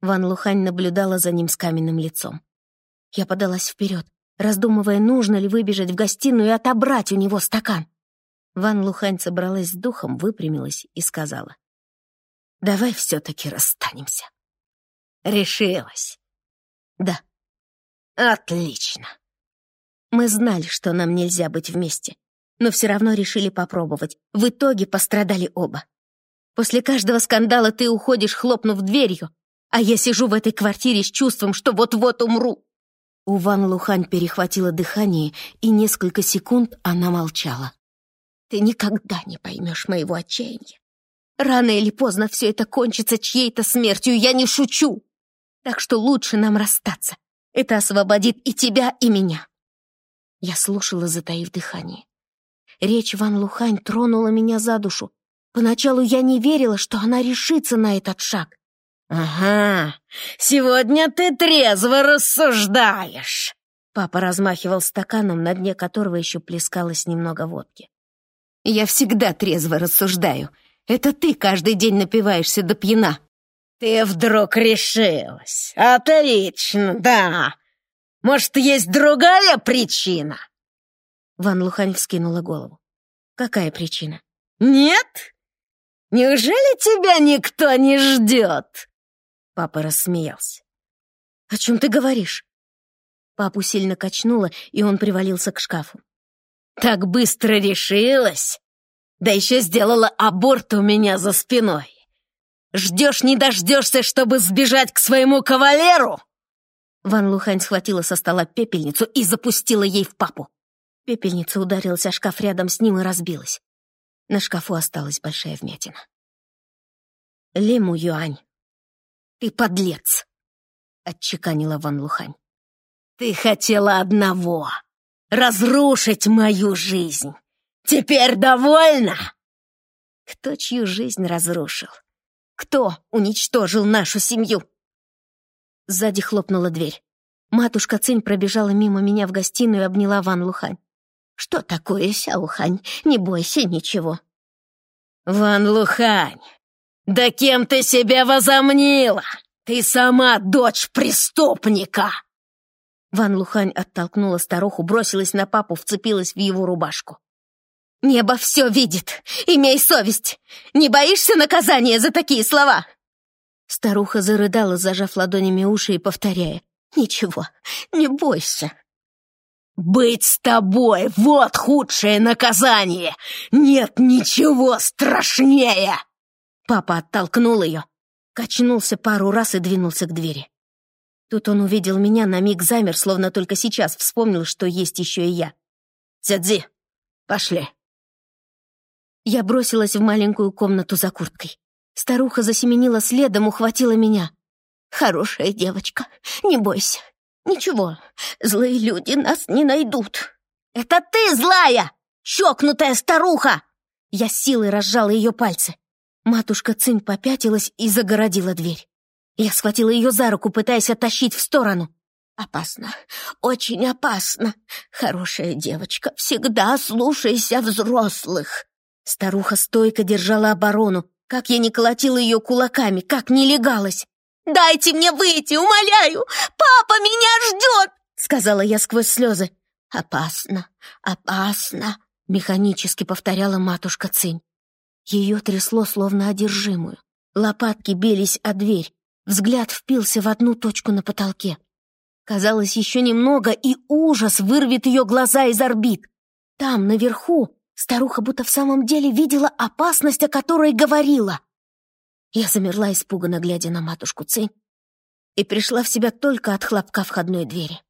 Ван Лухань наблюдала за ним с каменным лицом. Я подалась вперед, раздумывая, нужно ли выбежать в гостиную и отобрать у него стакан. Ван Лухань собралась с духом, выпрямилась и сказала. Давай все-таки расстанемся. Решилась. Да. Отлично. Мы знали, что нам нельзя быть вместе, но все равно решили попробовать. В итоге пострадали оба. После каждого скандала ты уходишь, хлопнув дверью, а я сижу в этой квартире с чувством, что вот-вот умру. У Ван Лухань перехватило дыхание, и несколько секунд она молчала. Ты никогда не поймешь моего отчаяния. Рано или поздно все это кончится чьей-то смертью, я не шучу. Так что лучше нам расстаться. Это освободит и тебя, и меня. Я слушала, затаив дыхание. Речь Ван Лухань тронула меня за душу. Поначалу я не верила, что она решится на этот шаг. «Ага, сегодня ты трезво рассуждаешь!» Папа размахивал стаканом, на дне которого еще плескалось немного водки. «Я всегда трезво рассуждаю. Это ты каждый день напиваешься до пьяна». «Ты вдруг решилась? Отлично, да. Может, есть другая причина?» Ван Лухань вскинула голову. «Какая причина?» «Нет? Неужели тебя никто не ждет?» Папа рассмеялся. «О чем ты говоришь?» Папу сильно качнуло, и он привалился к шкафу. «Так быстро решилась? Да еще сделала аборт у меня за спиной. Ждешь, не дождешься, чтобы сбежать к своему кавалеру?» Ван Лухань схватила со стола пепельницу и запустила ей в папу. Пепельница ударилась о шкаф рядом с ним и разбилась. На шкафу осталась большая вмятина. «Лиму Юань, ты подлец!» — отчеканила Ван Лухань. «Ты хотела одного — разрушить мою жизнь. Теперь довольна?» «Кто чью жизнь разрушил? Кто уничтожил нашу семью?» Сзади хлопнула дверь. Матушка Цинь пробежала мимо меня в гостиную и обняла Ван Лухань. «Что такое, Сяухань? Не бойся ничего». «Ван Лухань, да кем ты себя возомнила? Ты сама дочь преступника!» Ван Лухань оттолкнула старуху, бросилась на папу, вцепилась в его рубашку. «Небо все видит! Имей совесть! Не боишься наказания за такие слова?» Старуха зарыдала, зажав ладонями уши и повторяя. «Ничего, не бойся!» «Быть с тобой — вот худшее наказание! Нет ничего страшнее!» Папа оттолкнул ее, качнулся пару раз и двинулся к двери. Тут он увидел меня, на миг замер, словно только сейчас вспомнил, что есть еще и я. «Цядзи, пошли!» Я бросилась в маленькую комнату за курткой. Старуха засеменила следом, ухватила меня. «Хорошая девочка, не бойся, «Ничего, злые люди нас не найдут». «Это ты злая, чокнутая старуха!» Я силой разжала ее пальцы. Матушка Цинь попятилась и загородила дверь. Я схватила ее за руку, пытаясь оттащить в сторону. «Опасно, очень опасно. Хорошая девочка, всегда слушайся взрослых». Старуха стойко держала оборону. Как я не колотила ее кулаками, как не легалась. «Дайте мне выйти, умоляю! Папа меня ждет!» — сказала я сквозь слезы. «Опасно, опасно!» — механически повторяла матушка Цинь. Ее трясло, словно одержимую. Лопатки бились о дверь. Взгляд впился в одну точку на потолке. Казалось, еще немного, и ужас вырвет ее глаза из орбит. Там, наверху, старуха будто в самом деле видела опасность, о которой говорила. Я замерла, испуганно глядя на матушку Цинь, и пришла в себя только от хлопка входной двери.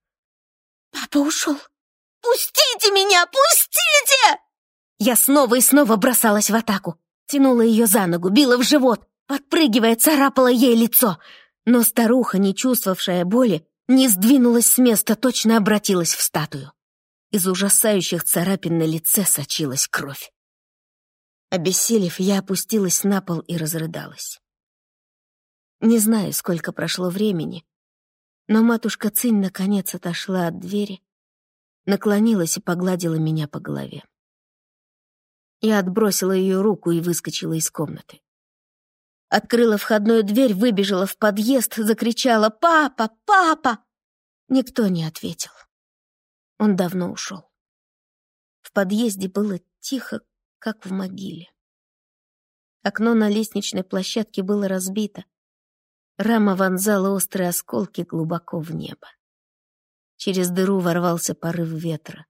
«Папа ушел! Пустите меня! Пустите!» Я снова и снова бросалась в атаку, тянула ее за ногу, била в живот, подпрыгивая, царапала ей лицо. Но старуха, не чувствовавшая боли, не сдвинулась с места, точно обратилась в статую. Из ужасающих царапин на лице сочилась кровь. Обессилев, я опустилась на пол и разрыдалась. Не знаю, сколько прошло времени, но матушка Цинь наконец отошла от двери, наклонилась и погладила меня по голове. Я отбросила ее руку и выскочила из комнаты. Открыла входную дверь, выбежала в подъезд, закричала «Папа! Папа!» Никто не ответил. Он давно ушел. В подъезде было тихо, как в могиле. Окно на лестничной площадке было разбито. Рама вонзала острые осколки глубоко в небо. Через дыру ворвался порыв ветра.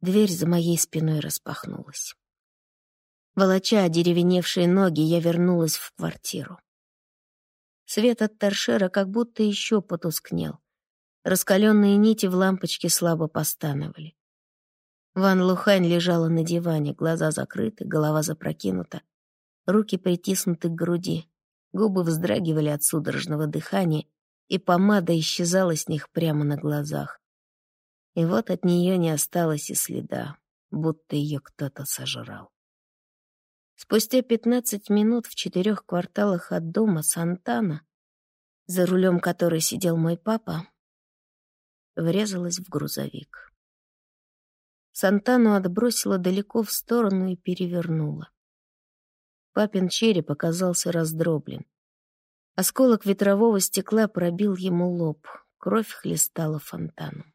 Дверь за моей спиной распахнулась. Волоча одеревеневшие ноги, я вернулась в квартиру. Свет от торшера как будто еще потускнел. Раскаленные нити в лампочке слабо постановали. Ван Лухань лежала на диване, глаза закрыты, голова запрокинута, руки притиснуты к груди, губы вздрагивали от судорожного дыхания, и помада исчезала с них прямо на глазах. И вот от нее не осталось и следа, будто ее кто-то сожрал. Спустя пятнадцать минут в четырех кварталах от дома Сантана, за рулем которой сидел мой папа, врезалась в грузовик. Сантану отбросила далеко в сторону и перевернула. Папин череп оказался раздроблен. Осколок ветрового стекла пробил ему лоб, кровь хлестала фонтаном.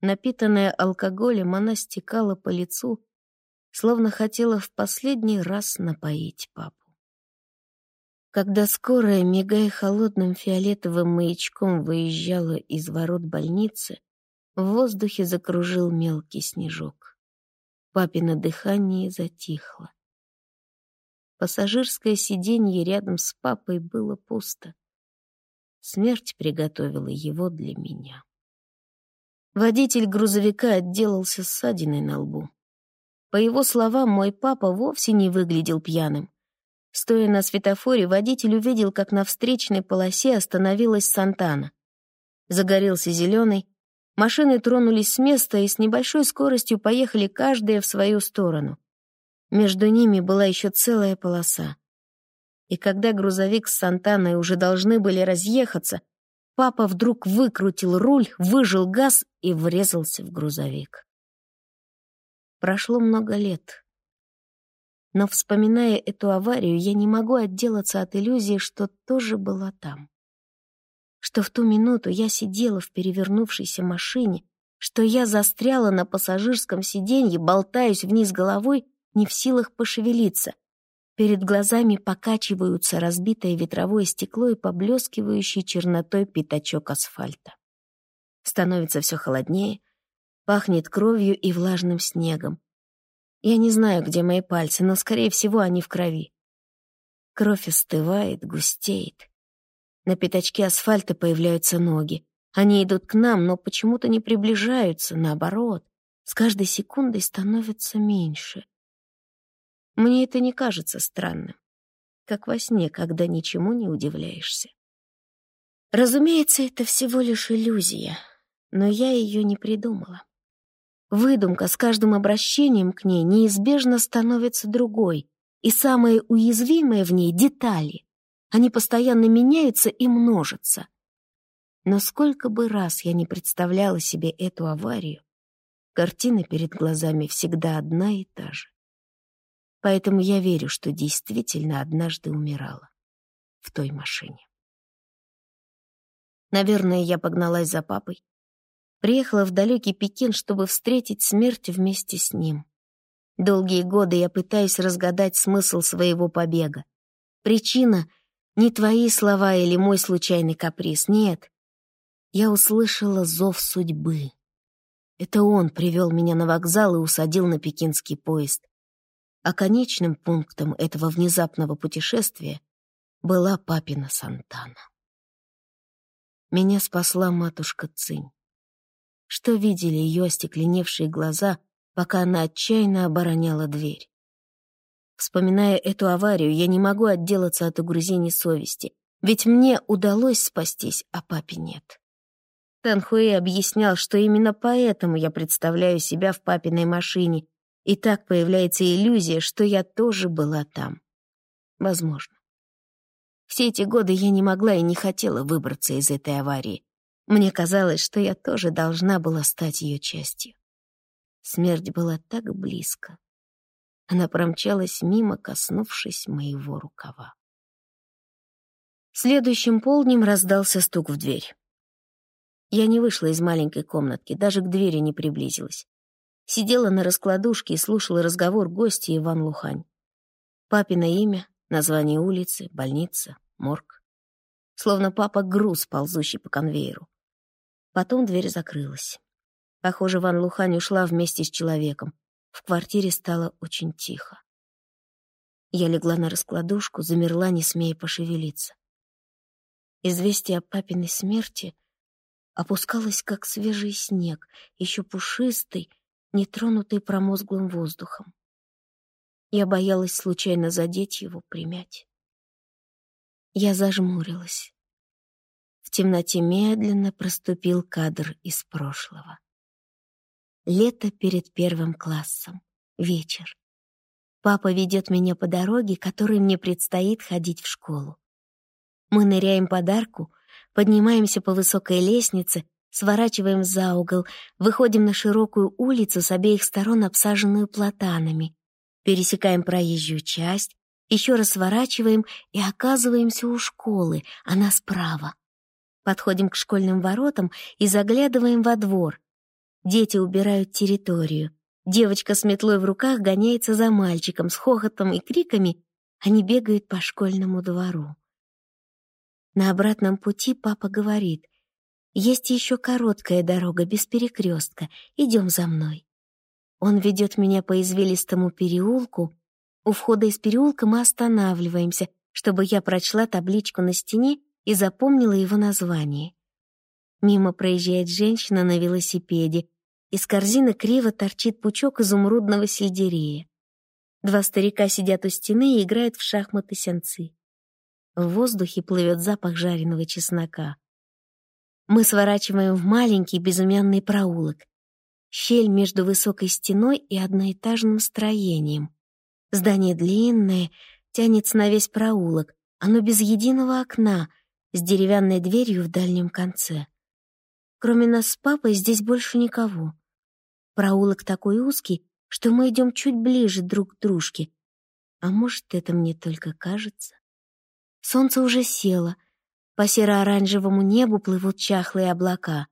Напитанная алкоголем, она стекала по лицу, словно хотела в последний раз напоить папу. Когда скорая, мигая холодным фиолетовым маячком, выезжала из ворот больницы, в воздухе закружил мелкий снежок. Папино дыхание затихло. Пассажирское сиденье рядом с папой было пусто. Смерть приготовила его для меня. Водитель грузовика отделался ссадиной на лбу. По его словам, мой папа вовсе не выглядел пьяным. Стоя на светофоре, водитель увидел, как на встречной полосе остановилась Сантана. Загорелся зеленый, машины тронулись с места и с небольшой скоростью поехали каждая в свою сторону. Между ними была еще целая полоса. И когда грузовик с Сантаной уже должны были разъехаться, папа вдруг выкрутил руль, выжил газ и врезался в грузовик. Прошло много лет. Но, вспоминая эту аварию, я не могу отделаться от иллюзии, что тоже была там. Что в ту минуту я сидела в перевернувшейся машине, что я застряла на пассажирском сиденье, болтаюсь вниз головой не в силах пошевелиться. Перед глазами покачиваются разбитое ветровое стекло и поблескивающий чернотой пятачок асфальта. Становится все холоднее, пахнет кровью и влажным снегом. Я не знаю, где мои пальцы, но, скорее всего, они в крови. Кровь остывает, густеет. На пятачке асфальта появляются ноги. Они идут к нам, но почему-то не приближаются, наоборот. С каждой секундой становится меньше. Мне это не кажется странным, как во сне, когда ничему не удивляешься. Разумеется, это всего лишь иллюзия, но я ее не придумала. Выдумка с каждым обращением к ней неизбежно становится другой, и самое уязвимое в ней — детали. Они постоянно меняются и множатся. Но сколько бы раз я не представляла себе эту аварию, картина перед глазами всегда одна и та же. Поэтому я верю, что действительно однажды умирала в той машине. Наверное, я погналась за папой. Приехала в далекий Пекин, чтобы встретить смерть вместе с ним. Долгие годы я пытаюсь разгадать смысл своего побега. Причина — не твои слова или мой случайный каприз, нет. Я услышала зов судьбы. Это он привел меня на вокзал и усадил на пекинский поезд а конечным пунктом этого внезапного путешествия была папина Сантана. Меня спасла матушка Цинь. Что видели ее остекленевшие глаза, пока она отчаянно обороняла дверь? Вспоминая эту аварию, я не могу отделаться от угрызений совести, ведь мне удалось спастись, а папе нет. Танхуэй объяснял, что именно поэтому я представляю себя в папиной машине и так появляется иллюзия, что я тоже была там. Возможно. Все эти годы я не могла и не хотела выбраться из этой аварии. Мне казалось, что я тоже должна была стать ее частью. Смерть была так близко. Она промчалась мимо, коснувшись моего рукава. Следующим полднем раздался стук в дверь. Я не вышла из маленькой комнатки, даже к двери не приблизилась. Сидела на раскладушке и слушала разговор гостя Иван Лухань. Папино имя, название улицы, больница, морг. Словно папа груз, ползущий по конвейеру. Потом дверь закрылась. Похоже, Ван Лухань ушла вместе с человеком. В квартире стало очень тихо. Я легла на раскладушку, замерла, не смея пошевелиться. Известие о папиной смерти опускалось, как свежий снег, еще пушистый, нетронутый промозглым воздухом. Я боялась случайно задеть его, примять. Я зажмурилась. Темноте медленно проступил кадр из прошлого. Лето перед первым классом. Вечер. Папа ведет меня по дороге, которой мне предстоит ходить в школу. Мы ныряем под арку, поднимаемся по высокой лестнице, сворачиваем за угол, выходим на широкую улицу с обеих сторон, обсаженную платанами, пересекаем проезжую часть, еще раз сворачиваем и оказываемся у школы, она справа. Подходим к школьным воротам и заглядываем во двор. Дети убирают территорию. Девочка с метлой в руках гоняется за мальчиком с хохотом и криками. Они бегают по школьному двору. На обратном пути папа говорит, «Есть еще короткая дорога без перекрестка, идем за мной». Он ведет меня по извилистому переулку. У входа из переулка мы останавливаемся, чтобы я прочла табличку на стене и запомнила его название. Мимо проезжает женщина на велосипеде, из корзины криво торчит пучок изумрудного сельдерея. Два старика сидят у стены и играют в шахматы-сенцы. В воздухе плывет запах жареного чеснока. Мы сворачиваем в маленький безымянный проулок. Щель между высокой стеной и одноэтажным строением. Здание длинное, тянется на весь проулок. Оно без единого окна, с деревянной дверью в дальнем конце. Кроме нас с папой здесь больше никого. Проулок такой узкий, что мы идем чуть ближе друг к дружке. А может, это мне только кажется? Солнце уже село. По серо-оранжевому небу плывут чахлые облака.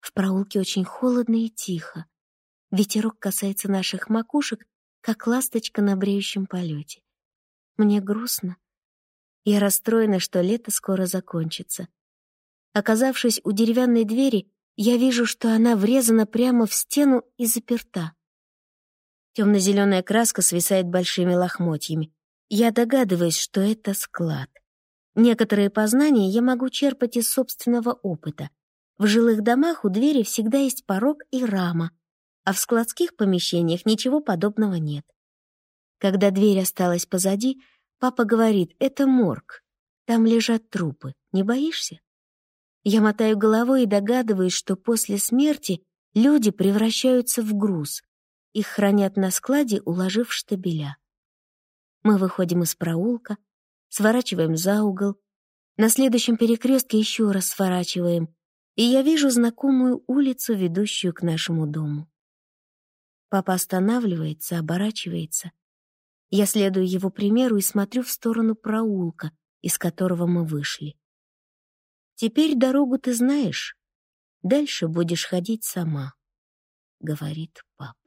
В проулке очень холодно и тихо. Ветерок касается наших макушек, как ласточка на бреющем полете. Мне грустно. Я расстроена, что лето скоро закончится. Оказавшись у деревянной двери, я вижу, что она врезана прямо в стену и заперта. Темно-зеленая краска свисает большими лохмотьями. Я догадываюсь, что это склад. Некоторые познания я могу черпать из собственного опыта. В жилых домах у двери всегда есть порог и рама, а в складских помещениях ничего подобного нет. Когда дверь осталась позади, папа говорит, это морг. Там лежат трупы. Не боишься? Я мотаю головой и догадываюсь, что после смерти люди превращаются в груз. Их хранят на складе, уложив штабеля. Мы выходим из проулка, сворачиваем за угол. На следующем перекрестке еще раз сворачиваем, и я вижу знакомую улицу, ведущую к нашему дому. Папа останавливается, оборачивается. Я следую его примеру и смотрю в сторону проулка, из которого мы вышли. Теперь дорогу ты знаешь, дальше будешь ходить сама, — говорит папа.